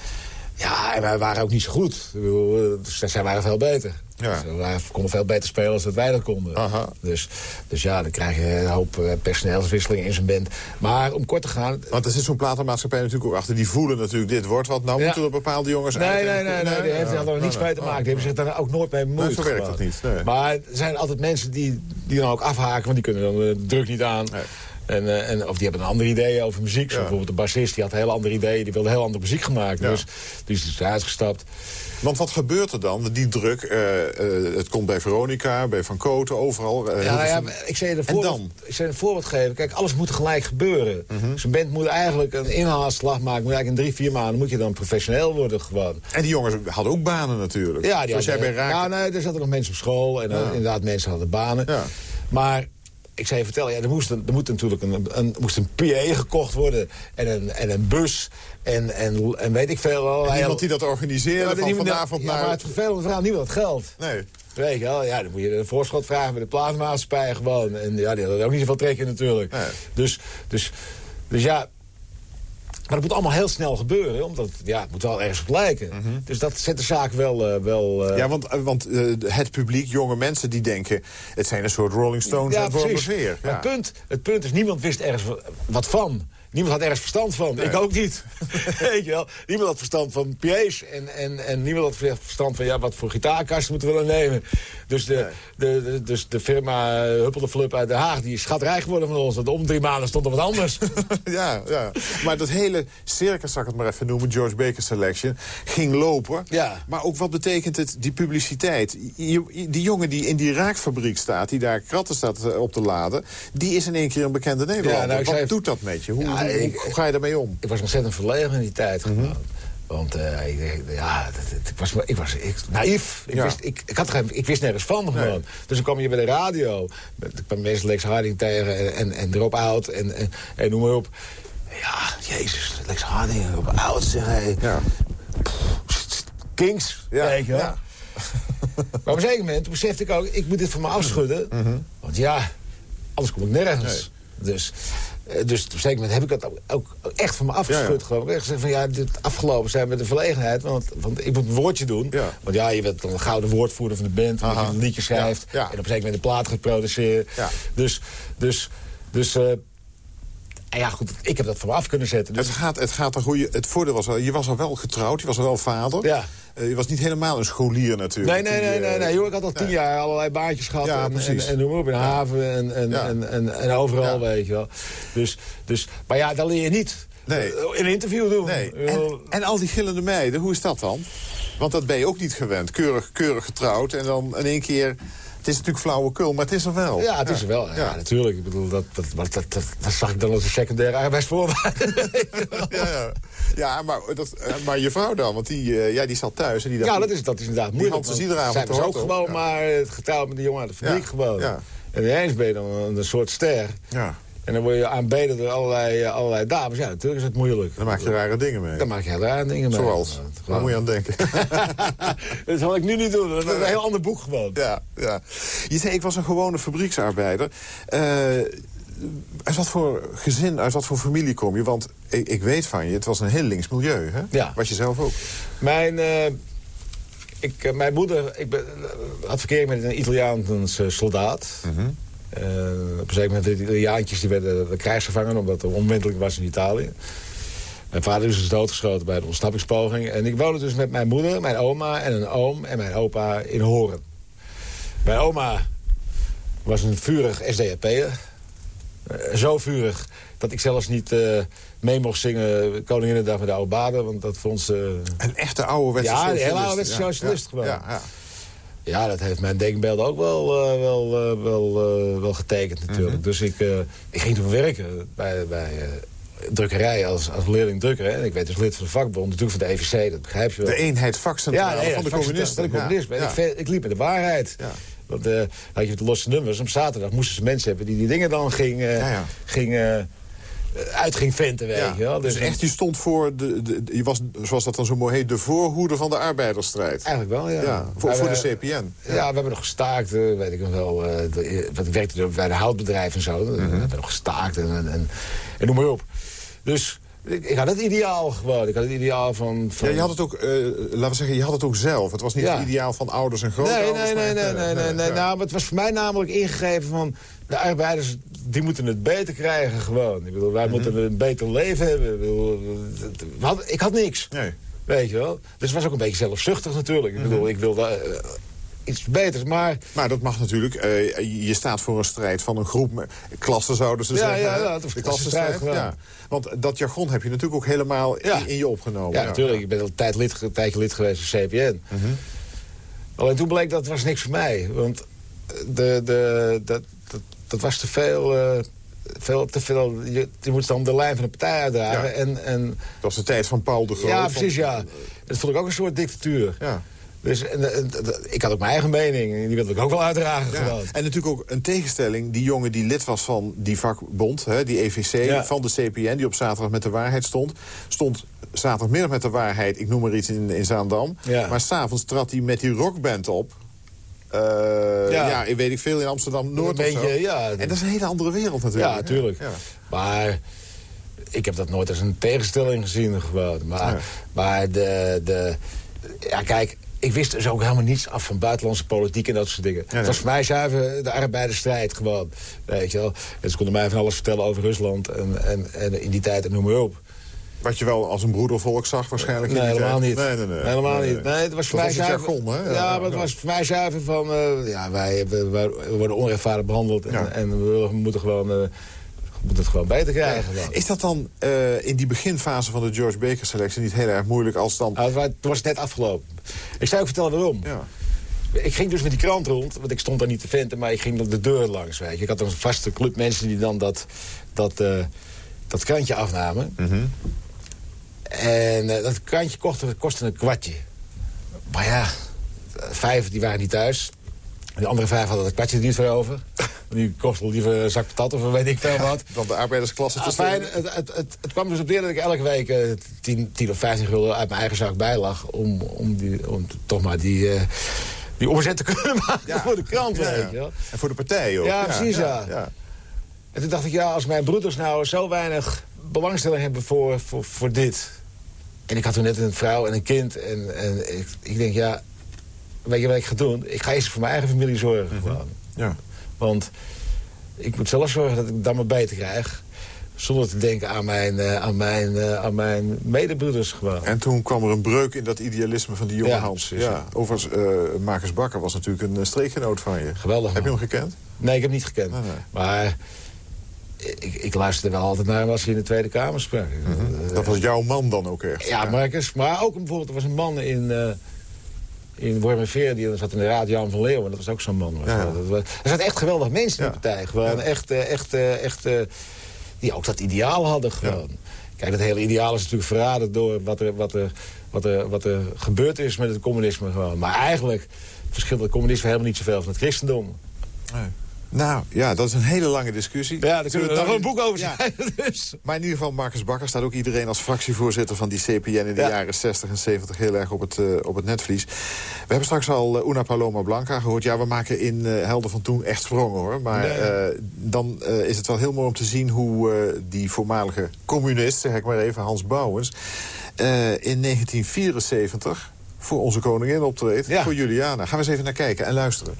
ja, en wij waren ook niet zo goed. Ik bedoel, eh, Dus zij waren veel beter. Ja. Wij konden veel beter spelen dan wij dat konden. Aha. Dus, dus ja, dan krijg je een hoop eh, personeelswisselingen in zijn band. Maar om kort te gaan... Want er zit zo'n platenmaatschappij natuurlijk ook achter. Die voelen natuurlijk, dit wordt wat. Nou Ja. moeten er bepaalde jongens Nee, uit. nee, en- nee, nee, die heeft er niets mee te maken. Die hebben zich daar ook nooit mee bemoeid. Nee, zo werkt niet, nee. Maar er zijn altijd mensen die, die dan ook afhaken, want die kunnen dan de druk niet aan. En, eh, en, of die hebben een ander idee over muziek. Zo Ja. bijvoorbeeld de bassist, die had heel andere ideeën. Die wilde heel andere muziek gemaakt. Ja. Dus die is dus uitgestapt. Want wat gebeurt er dan? Die druk, eh, eh, het komt bij Veronica, bij Van Koten, overal. Ja, ja, ik zou je een voorbeeld, dan? Ik je een voorbeeld geven. Kijk, alles moet gelijk gebeuren. Zo'n band moet eigenlijk een inhaalslag maken. Moet eigenlijk in drie, vier maanden moet je dan professioneel worden gewoon. En die jongens hadden ook banen natuurlijk. Ja, die Zoals jij bij hadden- Raak. Ja, nee, er zaten nog mensen op school. En Ja. inderdaad, mensen hadden banen. Ja. Maar ik je vertellen, ja, er, moest er moet natuurlijk een, een, moest een PA gekocht worden. En een, en een bus. En, en, en weet ik veel. En iemand die dat organiseerde van vanavond ja, naar... maar het vervelende verhaal, niemand had geld. Nee. Weet je wel, ja, dan moet je een voorschot vragen bij de platenmaatschappij gewoon. En ja, die hadden ook niet zoveel trek in natuurlijk. Nee. Dus, dus, dus ja... Maar dat moet allemaal heel snel gebeuren, omdat ja, het moet wel ergens op lijken. Dus dat zet de zaak wel... eh, wel eh, Mhm. Ja, want, eh, want het publiek, jonge mensen die denken... het zijn een soort Rolling Stones ja, en precies. Maar het, punt, het punt is, niemand wist ergens wa- wat van. Niemand had ergens verstand van. Ik ook niet. Weet je wel? Niemand had verstand van PA's. En, en, en niemand had verstand van ja, wat voor gitaarkasten moeten we dan nemen. Dus de, de, de, dus de firma eh, Huppel de Flup uit Den Haag... die is schatrijk geworden van ons. Want om drie maanden stond er wat anders. ja, ja. Maar dat hele circus, zal ik het maar even noemen... George Baker Selection, ging lopen. Ja. Maar ook wat betekent het, die publiciteit? Die jongen die in die raakfabriek staat... die daar kratten staat eh, op te laden... die is in één keer een bekende Nederlander. nou, ik wat zei- doet dat met je? Hoe, Ja, hoe, ik- hoe ga je daarmee om? ik was ontzettend verlegen in die tijd Mhm. Want ik, ja, ik was, ik was ik, naïef. Ik, Ja. wist, ik, ik, had geen, ik wist nergens van gewoon. Dus dan kwam je bij de radio. Ik kwam mensen Lex Harding tegen en, en, en Drop Out en, en, en noem maar op. Ja, jezus, Lex Harding, Drop Out, zeg hé. Ja. Kings, Ja, weet je wel. ja. Maar op een zeker moment besefte ik ook, ik moet dit van me afschudden. Mhm. Want ja, anders kom ik nergens. Dus, dus op een zeker moment heb ik dat ook, echt van me afgeschud. Ja, ja. Ik heb gezegd van ja, dit afgelopen zijn met de verlegenheid. Want, want ik moet een woordje doen. Ja. Want ja, je bent dan een gouden woordvoerder van de band. Omdat je een liedje schrijft. En op een zeker moment een plaat gaat produceren. Dus, dus, dus eh, ja goed, ik heb dat van me af kunnen zetten. Dus Het gaat, het gaat een goede. Het voordeel was, wel, je was al wel getrouwd, je was al wel vader. Ja. Eh, je was niet helemaal een scholier natuurlijk. Nee, nee, Die, nee, eh, nee, nee. Joh, ik had al tien jaar allerlei baantjes gehad. Ja, en, en, precies. en noem maar op, in de haven en, en, Ja. en, en, en overal, weet je wel. Dus, dus, maar ja, dat leer je niet Nee. eh, in een interview doen. Nee. En, en al die gillende meiden, hoe is dat dan? Want dat ben je ook niet gewend. Keurig, keurig getrouwd en dan in één keer... Het is natuurlijk flauwekul, maar het is er wel. ja, het is er wel. Ja, Ja. natuurlijk. Ik bedoel, dat, dat, dat, dat, zag ik dan als een secundaire arbeidsvoorwaarde. Ja, ja. ja maar, dat, eh, maar je vrouw dan, want die, eh, ja, die zat thuis. En die dacht, ja, dat is, dat is inderdaad moeilijk. hand is want iedere avond ook op. gewoon maar het getrouwd met die jongen uit de fabriek gewoon. En ineens ben je dan een, een soort ster. Ja, En dan word je aanbeden door allerlei, eh, allerlei dames. Ja, natuurlijk is het moeilijk. dan maak je rare dingen mee. Dan maak je rare dingen mee. Zoals, waar moet je aan denken? Dat zal ik nu niet doen. Dat is een heel ander boek gewoon. ja, Ja. Je zei, ik was een gewone fabrieksarbeider. Eh, uit wat voor gezin, uit wat voor familie kom je? Want ik, ik weet van je, het was een heel links milieu, hè? Ja. Was je zelf ook? Mijn, eh, ik, mijn moeder ik ben, had verkeerd met een Italiaanse soldaat. Mhm. Op een gegeven moment de Italiaantjes die werden de krijgsgevangen... omdat het onmiddellijk was in Italië. Mijn vader is dus doodgeschoten bij de ontsnappingspoging. En ik woonde dus met mijn moeder, mijn oma en een oom en mijn opa in Horen. Mijn oma was een vurig SDAP'er. Eh, zo vurig dat ik zelfs niet eh, mee mocht zingen Koninginnedag met de oude baden. Want dat vond ze... Een echte ouderwetse Ja, een socialist. hele Ja, socialist ja, gewoon. Ja, ja. Ja, dat heeft mijn denkbeeld ook wel, eh, wel, eh, wel, eh, wel getekend natuurlijk. Mhm. Dus ik, ik ging toen werken bij, bij drukkerij als, als leerling drukker. Hè. En ik weet dus lid van de vakbond, natuurlijk van de EVC, dat begrijp je wel. De eenheid vakcentrale nee, van de communisten. Van de communisten. Ja, Ik, ik liep met de waarheid. Ja. Want had je de losse nummers. Op zaterdag moesten ze mensen hebben die die dingen dan ging, Ja, ja. Ging, eh, uit ging venten, weet Ja, je wel. Dus echt, je stond voor, de, de, je was, zoals dat dan zo mooi heet... de voorhoede van de arbeidersstrijd. Eigenlijk wel, ja. Ja, voor, voor we- de CPN. Ja. we hebben nog gestaakt, eh, weet ik nog wel. eh, de- want ik werkte bij de houtbedrijf en zo. We hebben nog gestaakt en, en, en, en noem maar op. Dus ik, ik had het ideaal gewoon. Ik had het ideaal van... van Ja, je had het ook, eh, laten we zeggen, je had het ook zelf. Het was niet Ja. het ideaal van ouders en Nee, grootouders. nee, nee, maar- nee, nee, nee, nee. ja. Nou, maar het was voor mij namelijk ingegeven van... de arbeiders, die moeten het beter krijgen gewoon. Ik bedoel, wij Mhm. moeten een beter leven hebben. Ik, bedoel, hadden- ik had niks. Nee. Weet je wel? Dus het was ook een beetje zelfzuchtig natuurlijk. Ik bedoel, ik wilde eh, iets beters, maar... Maar dat mag natuurlijk. eh, je staat voor een strijd van een groep klassen, zouden ze Ja, zeggen. ja, ja, de klassenstrijd. Ja. Want dat jargon heb je natuurlijk ook helemaal Ja. in, in je opgenomen. Ja, natuurlijk. Ik ben al een, tijd lid, tijdje lid geweest van CPN. Mhm. Alleen toen bleek dat was niks voor mij. Want de, de, dat, dat, dat was te veel... eh, veel te veel je, je moet dan de lijn van de partij uitdragen. Ja. En, en, Dat was de tijd van Paul de Groot. ja, van- precies, ja. Dat vond ik ook een soort dictatuur. Ja. Dus en, en- en- ik had ook mijn eigen mening. En die wilde ik ook wel uitdragen. Ja. En natuurlijk ook een tegenstelling. Die jongen die lid was van die vakbond, hè, die EVC, Ja. van de CPN... die op zaterdag met de waarheid stond. Stond zaterdagmiddag met de waarheid, ik noem maar iets, in, in Zaandam. Ja. Maar s'avonds trad hij met die rockband op. Eh, ja. Ja. weet ik veel, in Amsterdam-Noord of zo. ja. En dat is een hele andere wereld natuurlijk. Ja, natuurlijk. Ja. Maar ik heb dat nooit als een tegenstelling gezien. Maar, maar de, de... Ja, kijk, ik wist dus ook helemaal niets af van buitenlandse politiek en dat soort dingen. nee. Het was voor mij zuiver de arbeidersstrijd gewoon. Weet je wel. En ze konden mij van alles vertellen over Rusland en, en, en in die tijd en noem maar op. Wat je wel als een broedervolk zag waarschijnlijk. in Nee, helemaal tijd. niet. Nee, nee, nee. Helemaal Nee, niet. Nee, het was voor Dat mij was zuiver. jargon, hè? Ja, Ja, maar het ja. was voor mij zuiver van... eh, ja, wij, worden onrechtvaardig behandeld en, Ja. en we, willen- we moeten gewoon... eh, moeten het gewoon beter krijgen. gewoon. Is dat dan eh, in die beginfase van de George Baker selectie niet heel erg moeilijk als dan... Nou, het was het net afgelopen. Ik zou ook vertellen waarom. Ja. Ik ging dus met die krant rond, want ik stond daar niet te venten... maar ik ging de deur langs, weet je. Ik had een vaste club mensen die dan dat, dat, eh, dat krantje afnamen. Mhm. En eh, dat krantje kostte, kostte een kwartje. Maar ja, vijf die waren niet thuis. De andere vijf hadden het kwartje er niet voor over. Die kochten liever een zak patat of weet ik veel wat. Dan de arbeidersklasse te fijn, het, het, het, het kwam dus op neer dat ik elke week eh 10, 10 of 15 gulden uit mijn eigen zak bijlag... om, om, die, om toch maar die, eh, die omzet te kunnen maken Ja. voor de krant, Ja, weet je. En voor de partij ook. Ja, precies, ja. En toen dacht ik, ja, als mijn broeders nou zo weinig belangstelling hebben voor, voor, voor dit... en ik had toen net een vrouw en een kind en, en ik, ik denk, ja, weet je wat ik ga doen? Ik ga eerst voor mijn eigen familie zorgen gewoon. Ja. Want ik moet zelf zorgen dat ik dan maar beter krijg. Zonder te denken aan mijn, eh, aan mijn, eh, aan mijn medebroeders gewoon. En toen kwam er een breuk in dat idealisme van die jonge Ja, Hans. Ja. ja. Overigens, eh Marcus Bakker was natuurlijk een streekgenoot van je. Geweldig, Heb je hem gekend? Nee, ik heb hem niet gekend. Nee, nee. Maar ik, ik luisterde wel altijd naar hem als hij in de Tweede Kamer sprak. Eh, Dat was jouw man dan ook echt. Ja, Marcus. Maar ook bijvoorbeeld, er was een man in, in Wormerveer... die zat in de raad Jan van Leeuwen. Dat was ook zo'n man. Ja, ja. Dat was- er zaten echt geweldige mensen in die partij. Gewoon echt, eh, echt, eh, echt... eh, die ook dat ideaal hadden gewoon. Kijk, dat hele ideaal is natuurlijk verraden door wat er, wat er, wat er, wat er gebeurd is met het communisme gewoon. Maar eigenlijk verschilt het communisme helemaal niet zoveel van het christendom. Nee. Nou, ja, dat is een hele lange discussie. Ja, daar kunnen we nog een boek over Ja. schrijven. Dus. Maar in ieder geval, Marcus Bakker staat ook iedereen als fractievoorzitter van die CPN in de Ja. jaren 60 en 70 heel erg op het, eh, op het netvlies. We hebben straks al eh, Una Paloma Blanca gehoord. Ja, we maken in eh, Helden van Toen echt sprongen hoor. Maar Nee. eh, dan eh, is het wel heel mooi om te zien hoe eh, die voormalige communist, zeg ik maar even, Hans Bouwens, eh, in 1974 voor onze koningin optreedt, Ja. voor Juliana. Gaan we eens even naar kijken en luisteren.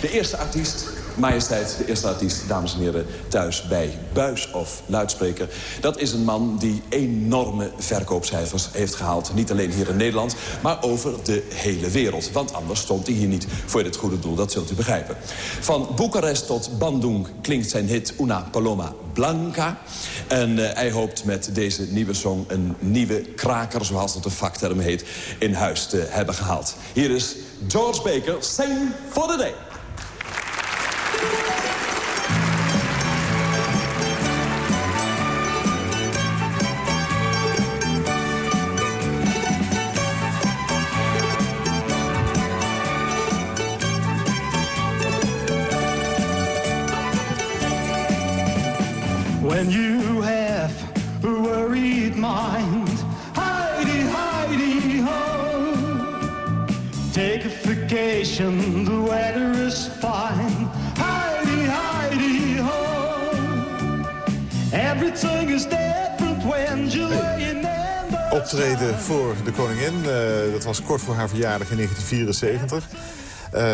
De eerste artiest, majesteit, de eerste artiest, dames en heren, thuis bij buis of luidspreker. Dat is een man die enorme verkoopcijfers heeft gehaald. Niet alleen hier in Nederland, maar over de hele wereld. Want anders stond hij hier niet voor dit goede doel, dat zult u begrijpen. Van Boekarest tot Bandung klinkt zijn hit Una Paloma Blanca. En eh, hij hoopt met deze nieuwe song een nieuwe kraker, zoals dat de vakterm heet, in huis te hebben gehaald. Hier is George Baker, Sing for the Day. Voor de koningin. Eh, dat was kort voor haar verjaardag in 1974. Ehm,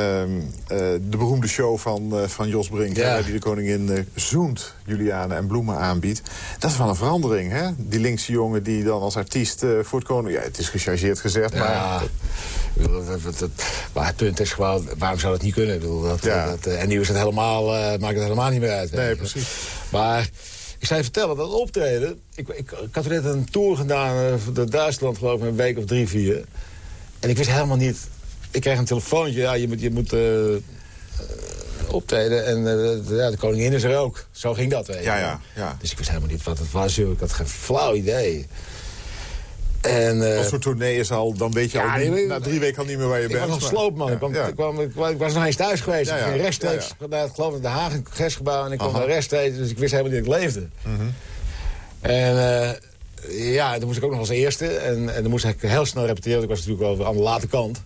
eh, de beroemde show van, eh, van Jos Brink, Ja. die de koningin zoent, Juliane en bloemen aanbiedt. Dat is wel een verandering, hè? Die linkse jongen die dan als artiest voor het koning... Ja, het is gechargeerd gezegd, maar... Ja, ik bedoel, dat, dat, dat- maar het punt is gewoon, waarom zou dat niet kunnen? Ik bedoel, dat, Ja. en nu is het helemaal, maakt het helemaal niet meer uit. Nee, precies. Maar ik je vertellen, dat optreden... Ik, ik, ik had net een tour gedaan eh, door Duitsland, geloof ik, een week of drie, vier. En ik wist helemaal niet... Ik kreeg een telefoontje, ja, je moet, je moet eh, eh, optreden. En de, ja, de koningin is er ook. Zo ging dat, weet je. Ja, ja, ja. Dus ik wist helemaal niet wat het was, joh. Ik had geen flauw idee. En, eh, Als zo'n tournee is al, dan weet je Ja, al niet- na drie weken al niet meer waar je ik bent. was nog sloopman. Ja, ik, kwam, ja. ik, kwam, ik, kwam- ik was nog eens thuis geweest. Ik ging rechtstreeks naar het, geloof ik, de Hagen Gresgebouw. En ik kwam naar rechtstreeks. Dus ik wist helemaal niet dat ik leefde. Mhm. En eh, ja, dan moest ik ook nog als eerste. En, en dan moest ik heel snel repeteren. want Ik was natuurlijk wel aan de late kant.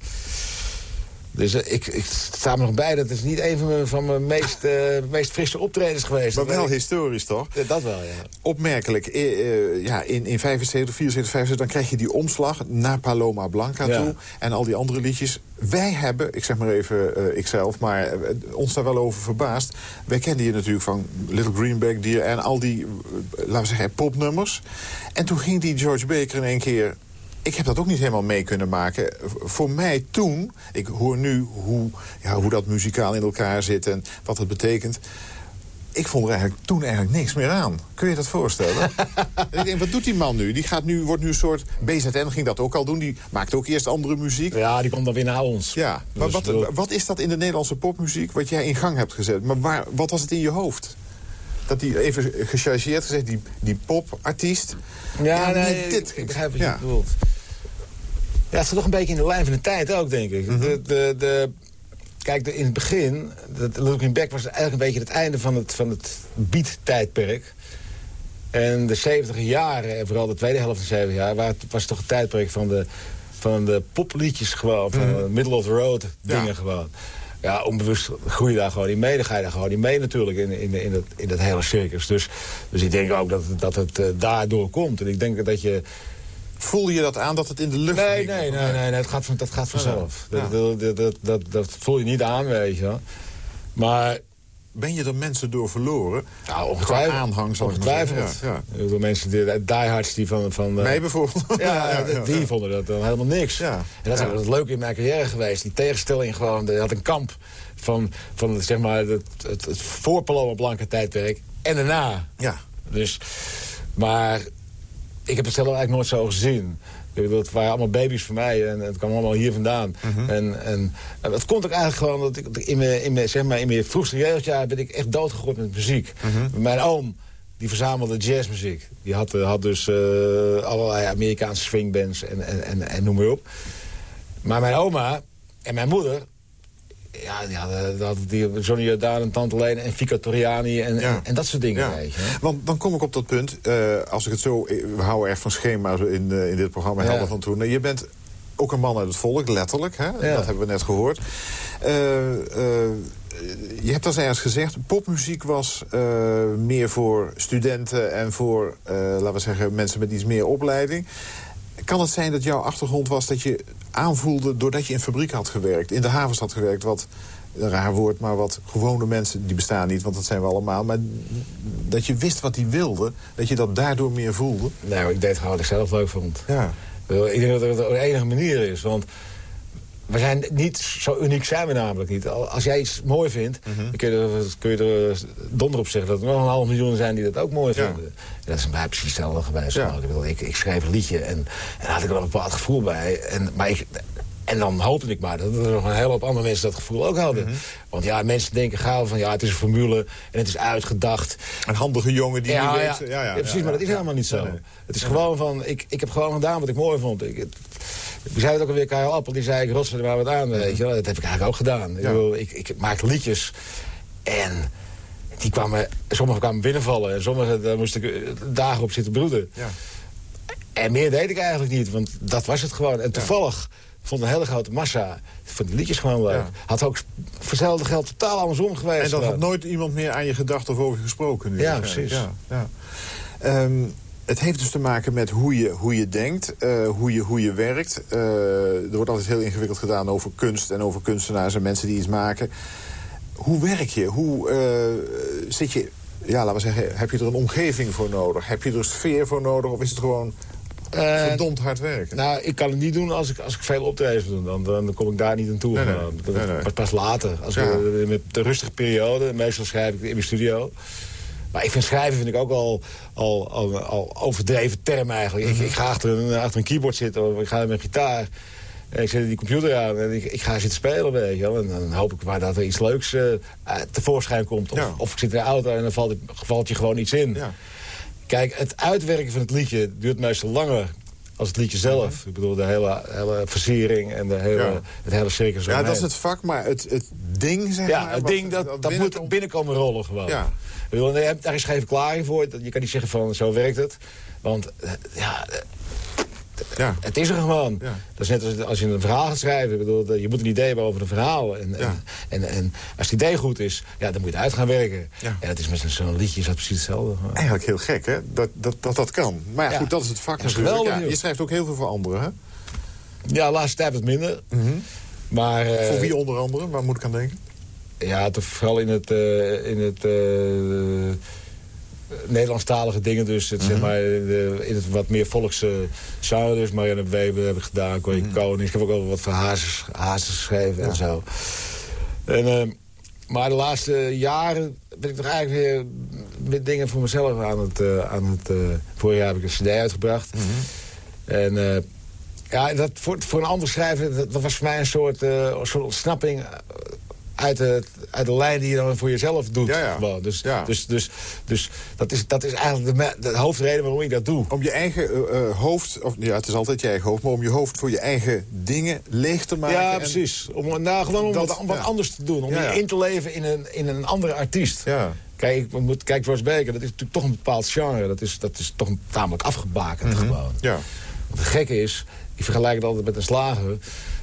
Dus eh, ik, ik sta er nog bij. Dat is niet een van mijn, van mijn meest, eh, meest frisse optredens geweest. Maar Dat wel ik. historisch, toch? Dat wel, ja. Opmerkelijk, eh, ja, in, in 75, 74, 75... dan krijg je die omslag naar Paloma Blanca Ja. toe... en al die andere liedjes. Wij hebben, ik zeg maar even ikzelf, maar ons daar wel over verbaasd... wij kenden je natuurlijk van Little Greenback Deer... en al die, laten we zeggen, popnummers. En toen ging die George Baker in één keer... Ik heb dat ook niet helemaal mee kunnen maken. Voor mij toen, ik hoor nu hoe, ja, hoe dat muzikaal in elkaar zit... en wat het betekent ik vond er eigenlijk toen eigenlijk niks meer aan. Kun je dat voorstellen? En ik denk, wat doet die man nu? Die gaat nu, wordt nu een soort... BZN ging dat ook al doen. Die maakte ook eerst andere muziek. Ja, die komt dan weer naar ons. Ja, maar Dus, wat, bedoel- wat is dat in de Nederlandse popmuziek... wat jij in gang hebt gezet? Maar waar, wat was het in je hoofd? Dat die, even gechargeerd gezegd, die, die popartiest... Ja, nee, nee, dit- ik, begrijp wat ja. je bedoelt. Ja, het zit toch een beetje in de lijn van de tijd ook, denk ik. Mhm. de, de, de, kijk, de, in het begin, dat Looking Back was eigenlijk een beetje het einde van het, van het beat-tijdperk. En de 70 jaren, en vooral de tweede helft van de 70 jaar... Waar, was toch het tijdperk van de, van de popliedjes gewoon. Van de middle of the road dingen Mhm. Ja. gewoon. Ja, onbewust groei je daar gewoon in mee. Dan ga je daar gewoon in mee natuurlijk in, in, in, dat, in dat hele circus. Dus, dus ik denk ook dat, dat het eh, daardoor komt. En ik denk dat je... Voel je dat aan dat het in de lucht Nee, nee, nee, nee, nee, dat gaat, van, dat gaat vanzelf. Ja. Dat, dat, dat, dat voel je niet aan, weet je wel. Maar Ben je er mensen door verloren? nou, ongetwijfeld. Qua aanhang, zal ik maar ongetwijfeld. zeggen. Ja, mensen, die, diehards die van... van eh, Mij bijvoorbeeld. Ja, Ja, ja, die ja. vonden dat dan helemaal niks. Ja. En dat is Ja. ook het leuke in mijn carrière geweest. Die tegenstelling gewoon. Je had een kamp van, van zeg maar, het, het, het voor Paloma Blanca tijdperk en daarna. Ja. Dus, maar ik heb het zelf eigenlijk nooit zo gezien. Het waren allemaal baby's voor mij en het kwam allemaal hier vandaan. Mhm. en, en, en het komt ook eigenlijk gewoon dat ik dat ik in mijn, in mijn, zeg maar, in mijn vroegste jeugdjaar ben ik echt doodgegooid met muziek. Mhm. Mijn oom, die verzamelde jazzmuziek. Die had, eh, had dus eh, allerlei Amerikaanse swingbands en, en, en, en noem maar op. Maar mijn oma en mijn moeder, Ja, ja dat die Johnny Jordaan en Tante Leen en Fico Toriani en, Ja. en, en dat soort dingen. Ja. Weet je. Want dan kom ik op dat punt, eh, als ik het zo... We houden erg van schema's in, eh, in dit programma, Ja. Helden van Toen. Nou, Je bent ook een man uit het volk, letterlijk. Hè? Dat hebben we net gehoord. Eh, eh, je hebt al ergens gezegd, popmuziek was eh, meer voor studenten... en voor, eh, laten we zeggen, mensen met iets meer opleiding. Kan het zijn dat jouw achtergrond was dat je aanvoelde... doordat je in fabriek had gewerkt, in de havens had gewerkt... wat een raar woord, maar wat gewone mensen, die bestaan niet... want dat zijn we allemaal, maar dat je wist wat die wilden... dat je dat daardoor meer voelde? Nou, ik deed gewoon wat ik zelf leuk vond. Ja. Ik denk dat het de enige manier is, want... We zijn niet, zo uniek zijn we namelijk niet. Al- Als jij iets mooi vindt, dan kun je, er, kun je er donder op zeggen... dat er nog een half miljoen zijn die dat ook mooi Ja. vinden. En dat is bij precies hetzelfde geweest. Ja. Ik, ik schreef een liedje en, en daar had ik wel een bepaald gevoel bij. En, maar ik, en dan hoopte ik maar dat er nog een hele hoop andere mensen dat gevoel ook hadden. Want ja, mensen denken gauw van ja, het is een formule en het is uitgedacht. Een handige jongen die ja, niet ja, weet... Ja, ja, precies, ja, maar dat is ja. helemaal niet zo. Nee, nee. Het is gewoon van, ik, ik heb gewoon gedaan wat ik mooi vond. Ik, het, zeiden het ook alweer, Karel Appel, die zei ik rots er maar wat aan, weet je wel. Dat heb ik eigenlijk ook gedaan. Ik, Ja. bedoel, ik, ik maakte liedjes en die kwamen, sommige kwamen binnenvallen en sommige daar moest ik eh, dagen op zitten broeden. Ja. En meer deed ik eigenlijk niet, want dat was het gewoon. En toevallig vond een hele grote massa van die liedjes gewoon leuk. Ja. Had ook voor hetzelfde geld totaal andersom geweest. En dan had nooit iemand meer aan je gedacht of over gesproken. Nu, Ja, precies. Ja, ja. Ehm, het heeft dus te maken met hoe je, hoe je denkt, eh, hoe, je, hoe je werkt. Eh, er wordt altijd heel ingewikkeld gedaan over kunst en over kunstenaars en mensen die iets maken. Hoe werk je? Hoe eh, zit je... Ja, laten we zeggen, heb je er een omgeving voor nodig? Heb je er sfeer voor nodig? Of is het gewoon Eh, verdomd hard werken? Nou, ik kan het niet doen als ik, als ik veel optredens doen. Dan, dan, kom ik daar niet aan toe. Nee, nee. gewoon. Dat Nee. Pas, pas later. Als Ja. ik, met de rustige periode. Meestal schrijf ik in mijn studio. Maar ik vind schrijven vind ik ook al, al, al, al overdreven term eigenlijk. Mhm. ik, ik ga achter een, achter een keyboard zitten of ik ga met mijn gitaar. En ik zet die computer aan en ik, ik ga zitten spelen, weet je wel. En dan hoop ik maar dat er iets leuks eh, uit- tevoorschijn komt. Of, Ja. of ik zit in de auto en dan valt, het- valt je gewoon iets in. Ja. Kijk, het uitwerken van het liedje duurt meestal langer als het liedje zelf. Ik bedoel, de hele, hele versiering en de hele, Mhm. Ja. het hele circus Ja, dat is het vak, maar het, het ding, zeg Ja, maar... het ding, dat, dat, moet binnenkomen rollen gewoon. Ja. Bedoel, daar is geen verklaring voor. Dat- Je kan niet zeggen van, zo werkt het. Want, eh, ja, Ja. het is er gewoon. Ja. Dat is net als, als je een verhaal gaat schrijven. Ik bedoel, je moet een idee hebben over een verhaal. En, en, en, en als het idee goed is, ja, dan moet je het uit gaan werken. Ja. En dat is met zo'n liedje is dat precies hetzelfde. Eigenlijk heel gek, hè? Dat dat, dat, dat kan. Maar ja, goed, dat is het vak natuurlijk. je schrijft ook heel veel voor anderen, hè? Ja, de laatste tijd wat minder. Maar, eh, Mhm. voor wie onder andere? Waar moet ik aan denken? Ja, vooral in het, eh, in het eh, Nederlandstalige dingen. Dus het, zeg maar, de, in het wat meer volkse genre. Dus Marianne Weber heb ik gedaan, Corrie Koning. Ik heb ook al wat voor Hazes, Hazes geschreven en zo. En, eh, maar de laatste jaren ben ik toch eigenlijk weer met dingen voor mezelf aan het... eh, aan het eh, vorig jaar heb ik een cd uitgebracht. En... eh, ja, dat voor, voor een ander schrijven, dat, dat was voor mij een soort, eh, een soort ontsnapping uit de, uit de lijn die je dan voor jezelf doet. Ja, ja. Gewoon. Dus, Ja. dus, dus, dus dat, is, dat is eigenlijk de, hoofdreden waarom ik dat doe. Om je eigen eh, eh, hoofd, of ja, het is altijd je eigen hoofd... maar om je hoofd voor je eigen dingen leeg te maken. Ja, precies. Om, nou, gewoon om Dat- wat, anders te doen. Om je in te leven in een, in een andere artiest. Ja. Kijk, ik moet, kijk, Ross Baker, dat is natuurlijk toch een bepaald genre. Dat is, dat is toch een, tamelijk afgebakend Mhm. gewoon. Ja. Wat het gekke is, ik vergelijk het altijd met een slager.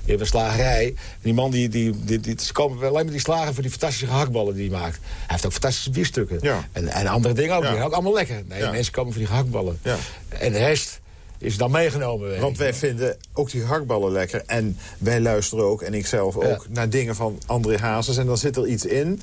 Je hebt een slagerij. En die man, die, die, die, die, ze komen alleen maar die slager voor die fantastische hakballen die hij maakt. Hij heeft ook fantastische bierstukken. Ja. En, en andere dingen ook. Ja. Die zijn ook allemaal lekker. Nee, Ja. mensen komen voor die gehaktballen. Ja. En de rest is dan meegenomen. Want wij vinden ook die hakballen lekker. En wij luisteren ook, en ik zelf ook, naar dingen van André Hazes. En dan zit er iets in.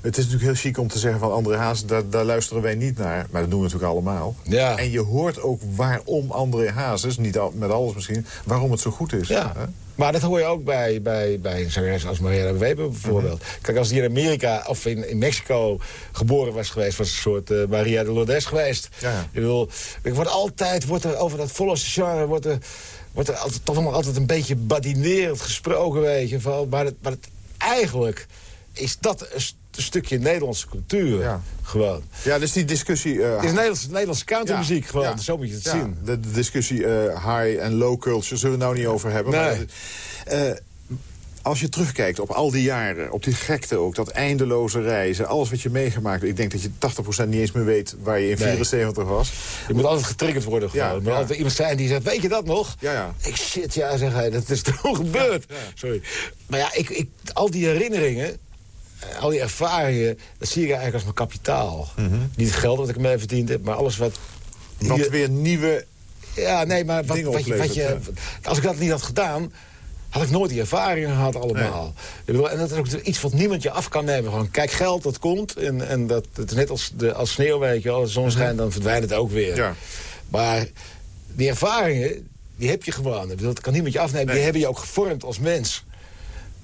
Het is natuurlijk heel chic om te zeggen van André Hazes, daar, daar luisteren wij niet naar. Maar dat doen we natuurlijk allemaal. Ja. En je hoort ook waarom André Hazes, niet al, met alles misschien, waarom het zo goed is. Ja. Hè? Maar dat hoor je ook bij, bij, bij een zangeres als Mariana Weber bijvoorbeeld. Mhm. Kijk, als die in Amerika of in, in Mexico geboren was geweest... was een soort eh, Maria de Lourdes geweest. Ja. Ik bedoel, er wordt altijd wordt er over dat Volse genre... wordt er, wordt er altijd, toch nog altijd een beetje badinerend gesproken, weet je. Van, maar het, maar het, eigenlijk is dat een stukje Nederlandse cultuur. Ja. Gewoon. Ja, dus die discussie... eh, Het is Nederlandse, Nederlandse countrymuziek gewoon. ja. Zo moet je het zien. De, de discussie eh, high en low culture zullen we het nou niet over hebben. Nee. Maar, eh, Als je terugkijkt op al die jaren, op die gekte ook... dat eindeloze reizen, alles wat je meegemaakt hebt... ik denk dat je 80% niet eens meer weet waar je in Nee. 74 was. Je moet altijd getriggerd worden gewoon. Ja, er moet ja. altijd iemand zijn die zegt, weet je dat nog? Ja, ja. Ik shit, ja, zeg hij, dat is toch gebeurd? Sorry. Maar ja, ik, ik, al die herinneringen, al die ervaringen... dat zie ik eigenlijk als mijn kapitaal. Niet het geld wat ik ermee verdiend heb, maar alles wat... Wat hier- weer nieuwe... Ja, nee, maar wat, wat, je, wat je, oplevert, als ik dat niet had gedaan... had ik nooit die ervaringen gehad allemaal. En dat is ook iets wat niemand je af kan nemen. Gewoon, kijk, geld, dat komt. En, en dat, het is net als, de, als sneeuw, weet je wel. Als de zon schijnt, dan verdwijnt het ook weer. Ja. Maar die ervaringen, die heb je gewoon. Dat kan niemand je afnemen. Die hebben je ook gevormd als mens.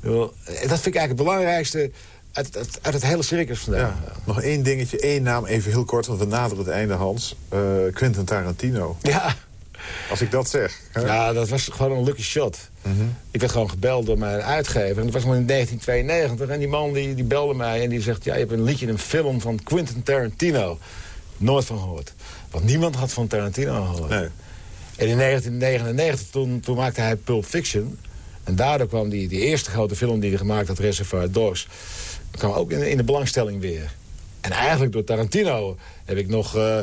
Dat vind ik eigenlijk het belangrijkste uit, uit, uit het hele circus vandaan. Ja. Nog één dingetje, één naam, even heel kort, want we naderen het einde, Hans. Eh, Quentin Tarantino. Ja. Als ik dat zeg. hè? Ja, dat was gewoon een lucky shot. Ik werd gewoon gebeld door mijn uitgever. En dat was nog in 1992. En die man die, die belde mij en die zegt... ja, je hebt een liedje in een film van Quentin Tarantino. Nooit van gehoord. Want niemand had van Tarantino gehoord. Nee. En in 1999, toen, toen maakte hij Pulp Fiction. En daardoor kwam die, die eerste grote film die hij gemaakt had, Reservoir Dogs... kwam ook in, in de belangstelling weer. En eigenlijk door Tarantino heb ik nog... eh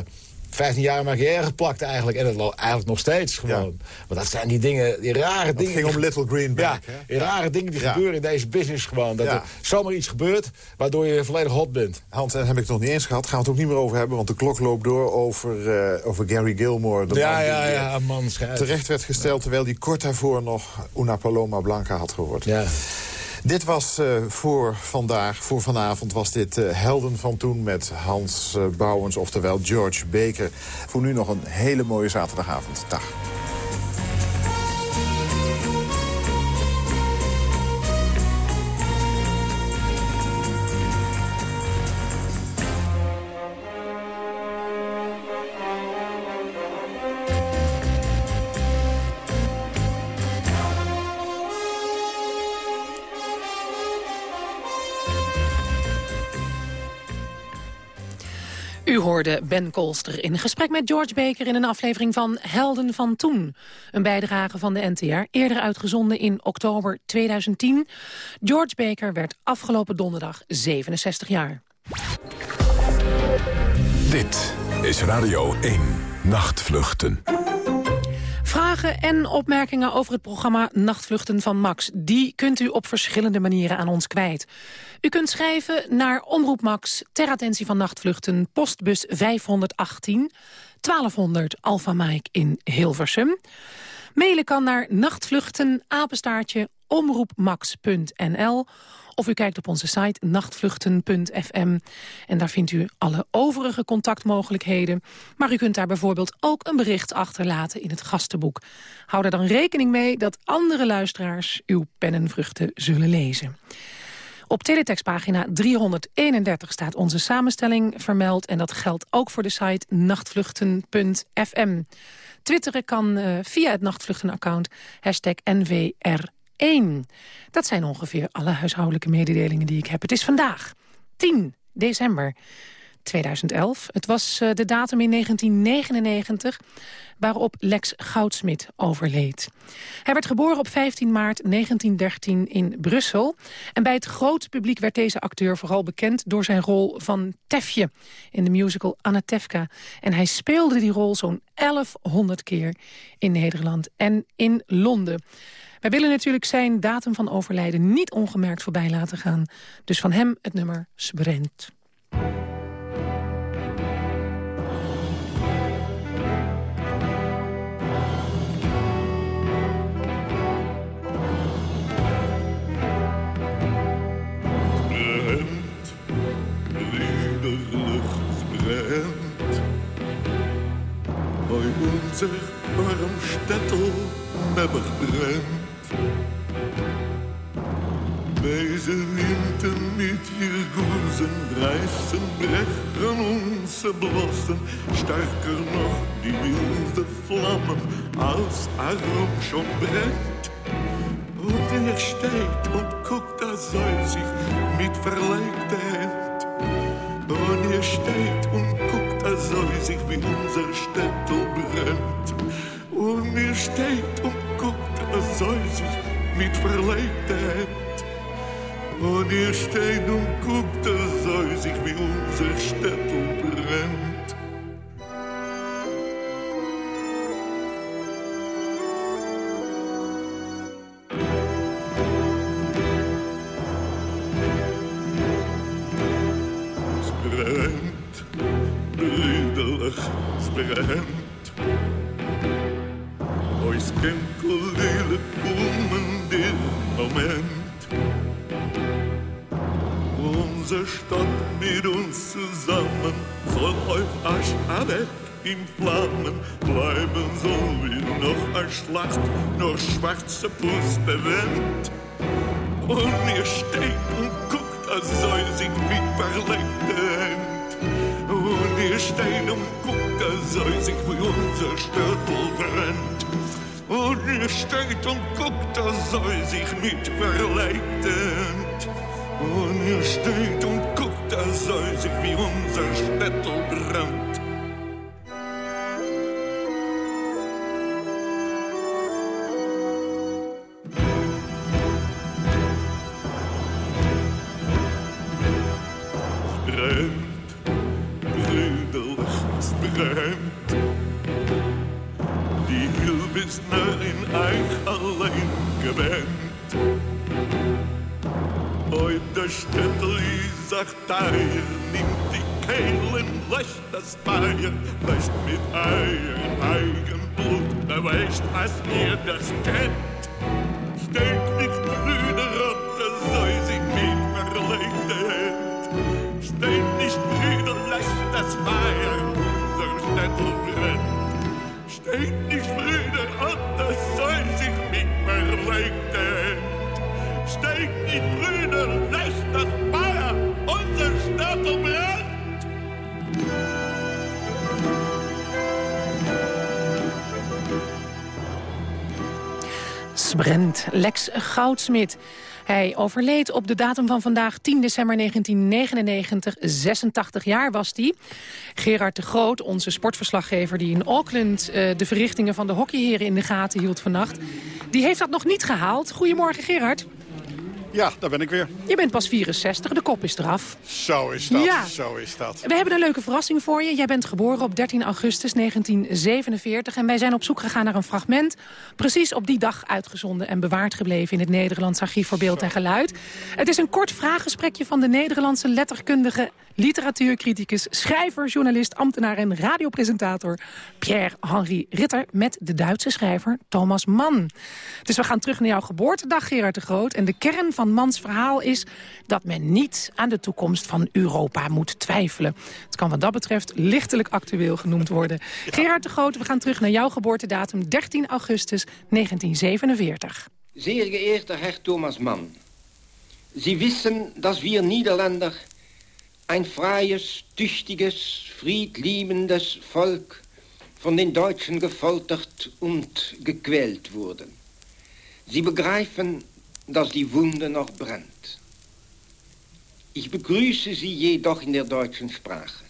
15 jaar carrière geplakt eigenlijk. En het loopt eigenlijk nog steeds gewoon. Want dat zijn die dingen, die rare Het dingen... ging die om Little Greenback. ja, hè? die rare dingen die Ja. gebeuren in deze business gewoon. Dat Ja. er zomaar iets gebeurt, waardoor je volledig hot bent. Hans, en heb ik het nog niet eens gehad. Gaan we het ook niet meer over hebben, want de klok loopt door over, eh, over Gary Gilmore. De Ja, man ja, die, eh, ja, man terecht werd gesteld... terwijl hij kort daarvoor nog Una Paloma Blanca had gehoord. Ja. Dit was eh, voor vandaag, voor vanavond was dit eh, Helden van Toen... met Hans eh, Bouwens, oftewel George Baker. Voor nu nog een hele mooie zaterdagavond. Dag. Ben Kolster in gesprek met George Baker in een aflevering van Helden van Toen. Een bijdrage van de NTR, eerder uitgezonden in oktober 2010. George Baker werd afgelopen donderdag 67 jaar. Dit is Radio 1 Nachtvluchten. En opmerkingen over het programma Nachtvluchten van Max... die kunt u op verschillende manieren aan ons kwijt. U kunt schrijven naar Omroep Max ter attentie van Nachtvluchten... postbus 518 1200 Alpha Mike in Hilversum. Mailen kan naar nachtvluchten apenstaartje omroepmax.nl of u kijkt op onze site nachtvluchten.fm. En daar vindt u alle overige contactmogelijkheden. Maar u kunt daar bijvoorbeeld ook een bericht achterlaten in het gastenboek. Hou er dan rekening mee dat andere luisteraars uw pennenvruchten zullen lezen. Op teletextpagina 331 staat onze samenstelling vermeld... en dat geldt ook voor de site nachtvluchten.fm. Twitteren kan eh, via het Nachtvluchten-account hashtag NVR1. Dat zijn ongeveer alle huishoudelijke mededelingen die ik heb. Het is vandaag, 10 december 2011. Het was eh, de datum in 1999 waarop Lex Goudsmit overleed. Hij werd geboren op 15 maart 1913 in Brussel. En bij het grote publiek werd deze acteur vooral bekend... door zijn rol van Tefje in de musical Anatevka. En hij speelde die rol zo'n 1100 keer in Nederland en in Londen. Wij willen natuurlijk zijn datum van overlijden niet ongemerkt voorbij laten gaan. Dus van hem het nummer brennt. Bei unser arm Städtel nebbig brennt. Deze winter mit ihr Gusen reißen, brechen onze blossen, stärker noch die wilde Flammen, als Arum schon brennt. Und er steht und guckt, er soll sich mit Verlegtheit. Und er steht und guckt, er soll sich wie unser Städtel brennt. Und er steht und guckt, er soll sich mit Verlegtheit. Und ihr steht und guckt, es soll sich wie unser Städtel brennt. Es brennt, brüderlich, es brennt. Unsere Stadt mit uns zusammen soll auf Aschalek in Flammen bleiben, so wie noch ein Schlacht, nur schwarze Puste Wind. Und ihr steht und guckt, als soll sich mit verlegte. Und ihr steht und guckt, als soll sich wie unser Störtel brennt. Und ihr steht und guckt, als soll sich mit verlegte ihr steht und guckt, als soll sich wie unser Städtel brennt. Mit euer eigen Blut, beweist, als ihr das kennt. Goudsmit. Hij overleed op de datum van vandaag, 10 december 1999. 86 jaar was hij. Gerard de Groot, onze sportverslaggever... die in Auckland eh, de verrichtingen van de hockeyheren in de gaten hield vannacht... die heeft dat nog niet gehaald. Goedemorgen, Gerard. Ja, daar ben ik weer. Je bent pas 64, de kop is eraf. Zo is dat, Ja. zo is dat. We hebben een leuke verrassing voor je. Jij bent geboren op 13 augustus 1947 en wij zijn op zoek gegaan naar een fragment... precies op die dag uitgezonden en bewaard gebleven... in het Nederlands Archief voor Beeld en Geluid. Het is een kort vraaggesprekje van de Nederlandse letterkundige... literatuurcriticus, schrijver, journalist, ambtenaar en radiopresentator... Pierre-Henri Ritter met de Duitse schrijver Thomas Mann. Dus we gaan terug naar jouw geboortedag, Gerard de Groot. En de kern van Mans verhaal is dat men niet aan de toekomst van Europa moet twijfelen. Het kan wat dat betreft lichtelijk actueel genoemd worden. Gerard de Groot, we gaan terug naar jouw geboortedatum 13 augustus 1947. Sehr geehrter Herr Thomas Mann, Sie wissen, dass wir Niederländer ein freies, tüchtiges, friedliebendes Volk von den Deutschen gefoltert und gequält wurden. Sie begreifen, dass die Wunde noch brennt. Ich begrüße Sie jedoch in der deutschen Sprache.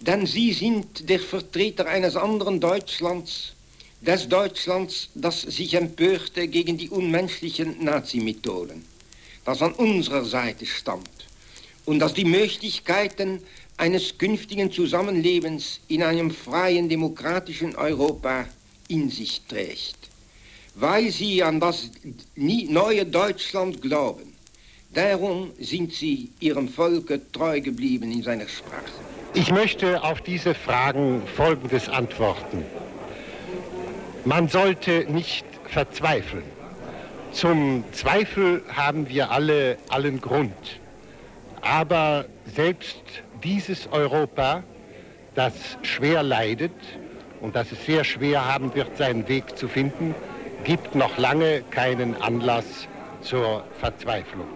Denn Sie sind der Vertreter eines anderen Deutschlands, des Deutschlands, das sich empörte gegen die unmenschlichen Nazimethoden, das an unserer Seite stand und das die Möglichkeiten eines künftigen Zusammenlebens in einem freien, demokratischen Europa in sich trägt. Weil sie an das neue Deutschland glauben, darum sind sie ihrem Volke treu geblieben in seiner Sprache. Ich möchte auf diese Fragen Folgendes antworten. Man sollte nicht verzweifeln. Zum Zweifel haben wir alle allen Grund. Aber selbst dieses Europa, das schwer leidet und das es sehr schwer haben wird, seinen Weg zu finden, gibt noch lange keinen Anlass zur Verzweiflung.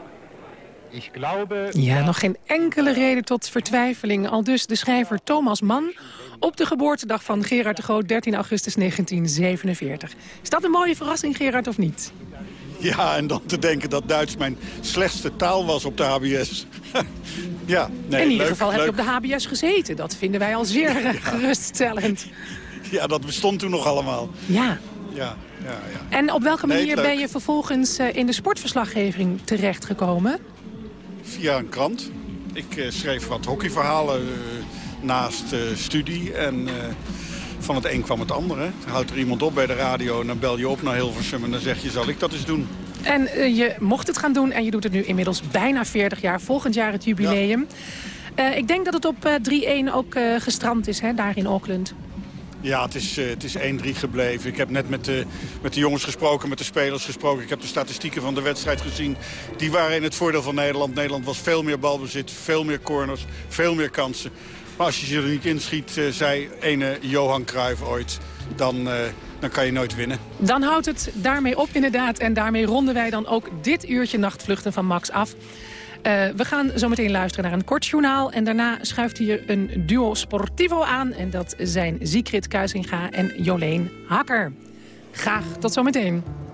Ich glaube... Ja, nog geen enkele reden tot vertwijfeling. Al dus de schrijver Thomas Mann op de geboortedag van Gerard de Groot, 13 augustus 1947. Is dat een mooie verrassing, Gerard, of niet? Ja, en dan te denken dat Duits mijn slechtste taal was op de HBS. ja, nee, In ieder leuk, geval heb je op de HBS gezeten. Dat vinden wij al zeer geruststellend. Ja, dat bestond toen nog allemaal. Ja. Ja, ja, ja. En op welke manier ben je vervolgens eh, in de sportverslaggeving terechtgekomen? Via een krant. Ik eh, schreef wat hockeyverhalen eh, naast studie. En van het een kwam het ander. Hè. Houdt er iemand op bij de radio en dan bel je op naar Hilversum... en dan zeg je, zal ik dat eens doen? En eh, je mocht het gaan doen en je doet het nu inmiddels bijna 40 jaar. Volgend jaar het jubileum. Eh, ik denk dat het op eh, 3-1 ook eh, gestrand is, hè, daar in Auckland. Ja, het is, het is 1-3 gebleven. Ik heb net met de, met de jongens gesproken, met de spelers gesproken. Ik heb de statistieken van de wedstrijd gezien. Die waren in het voordeel van Nederland. Nederland was veel meer balbezit, veel meer corners, veel meer kansen. Maar als je ze er niet inschiet, eh, zei ene Johan Cruijff ooit... dan, eh, dan kan je nooit winnen. Dan houdt het daarmee op inderdaad. En daarmee ronden wij dan ook dit uurtje nachtvluchten van Max af. Eh, we gaan zo meteen luisteren naar een kort journaal. En daarna schuift hier een duo Sportivo aan. En dat zijn Ziekrit Kuisinga en Joleen Hakker. Graag tot zometeen.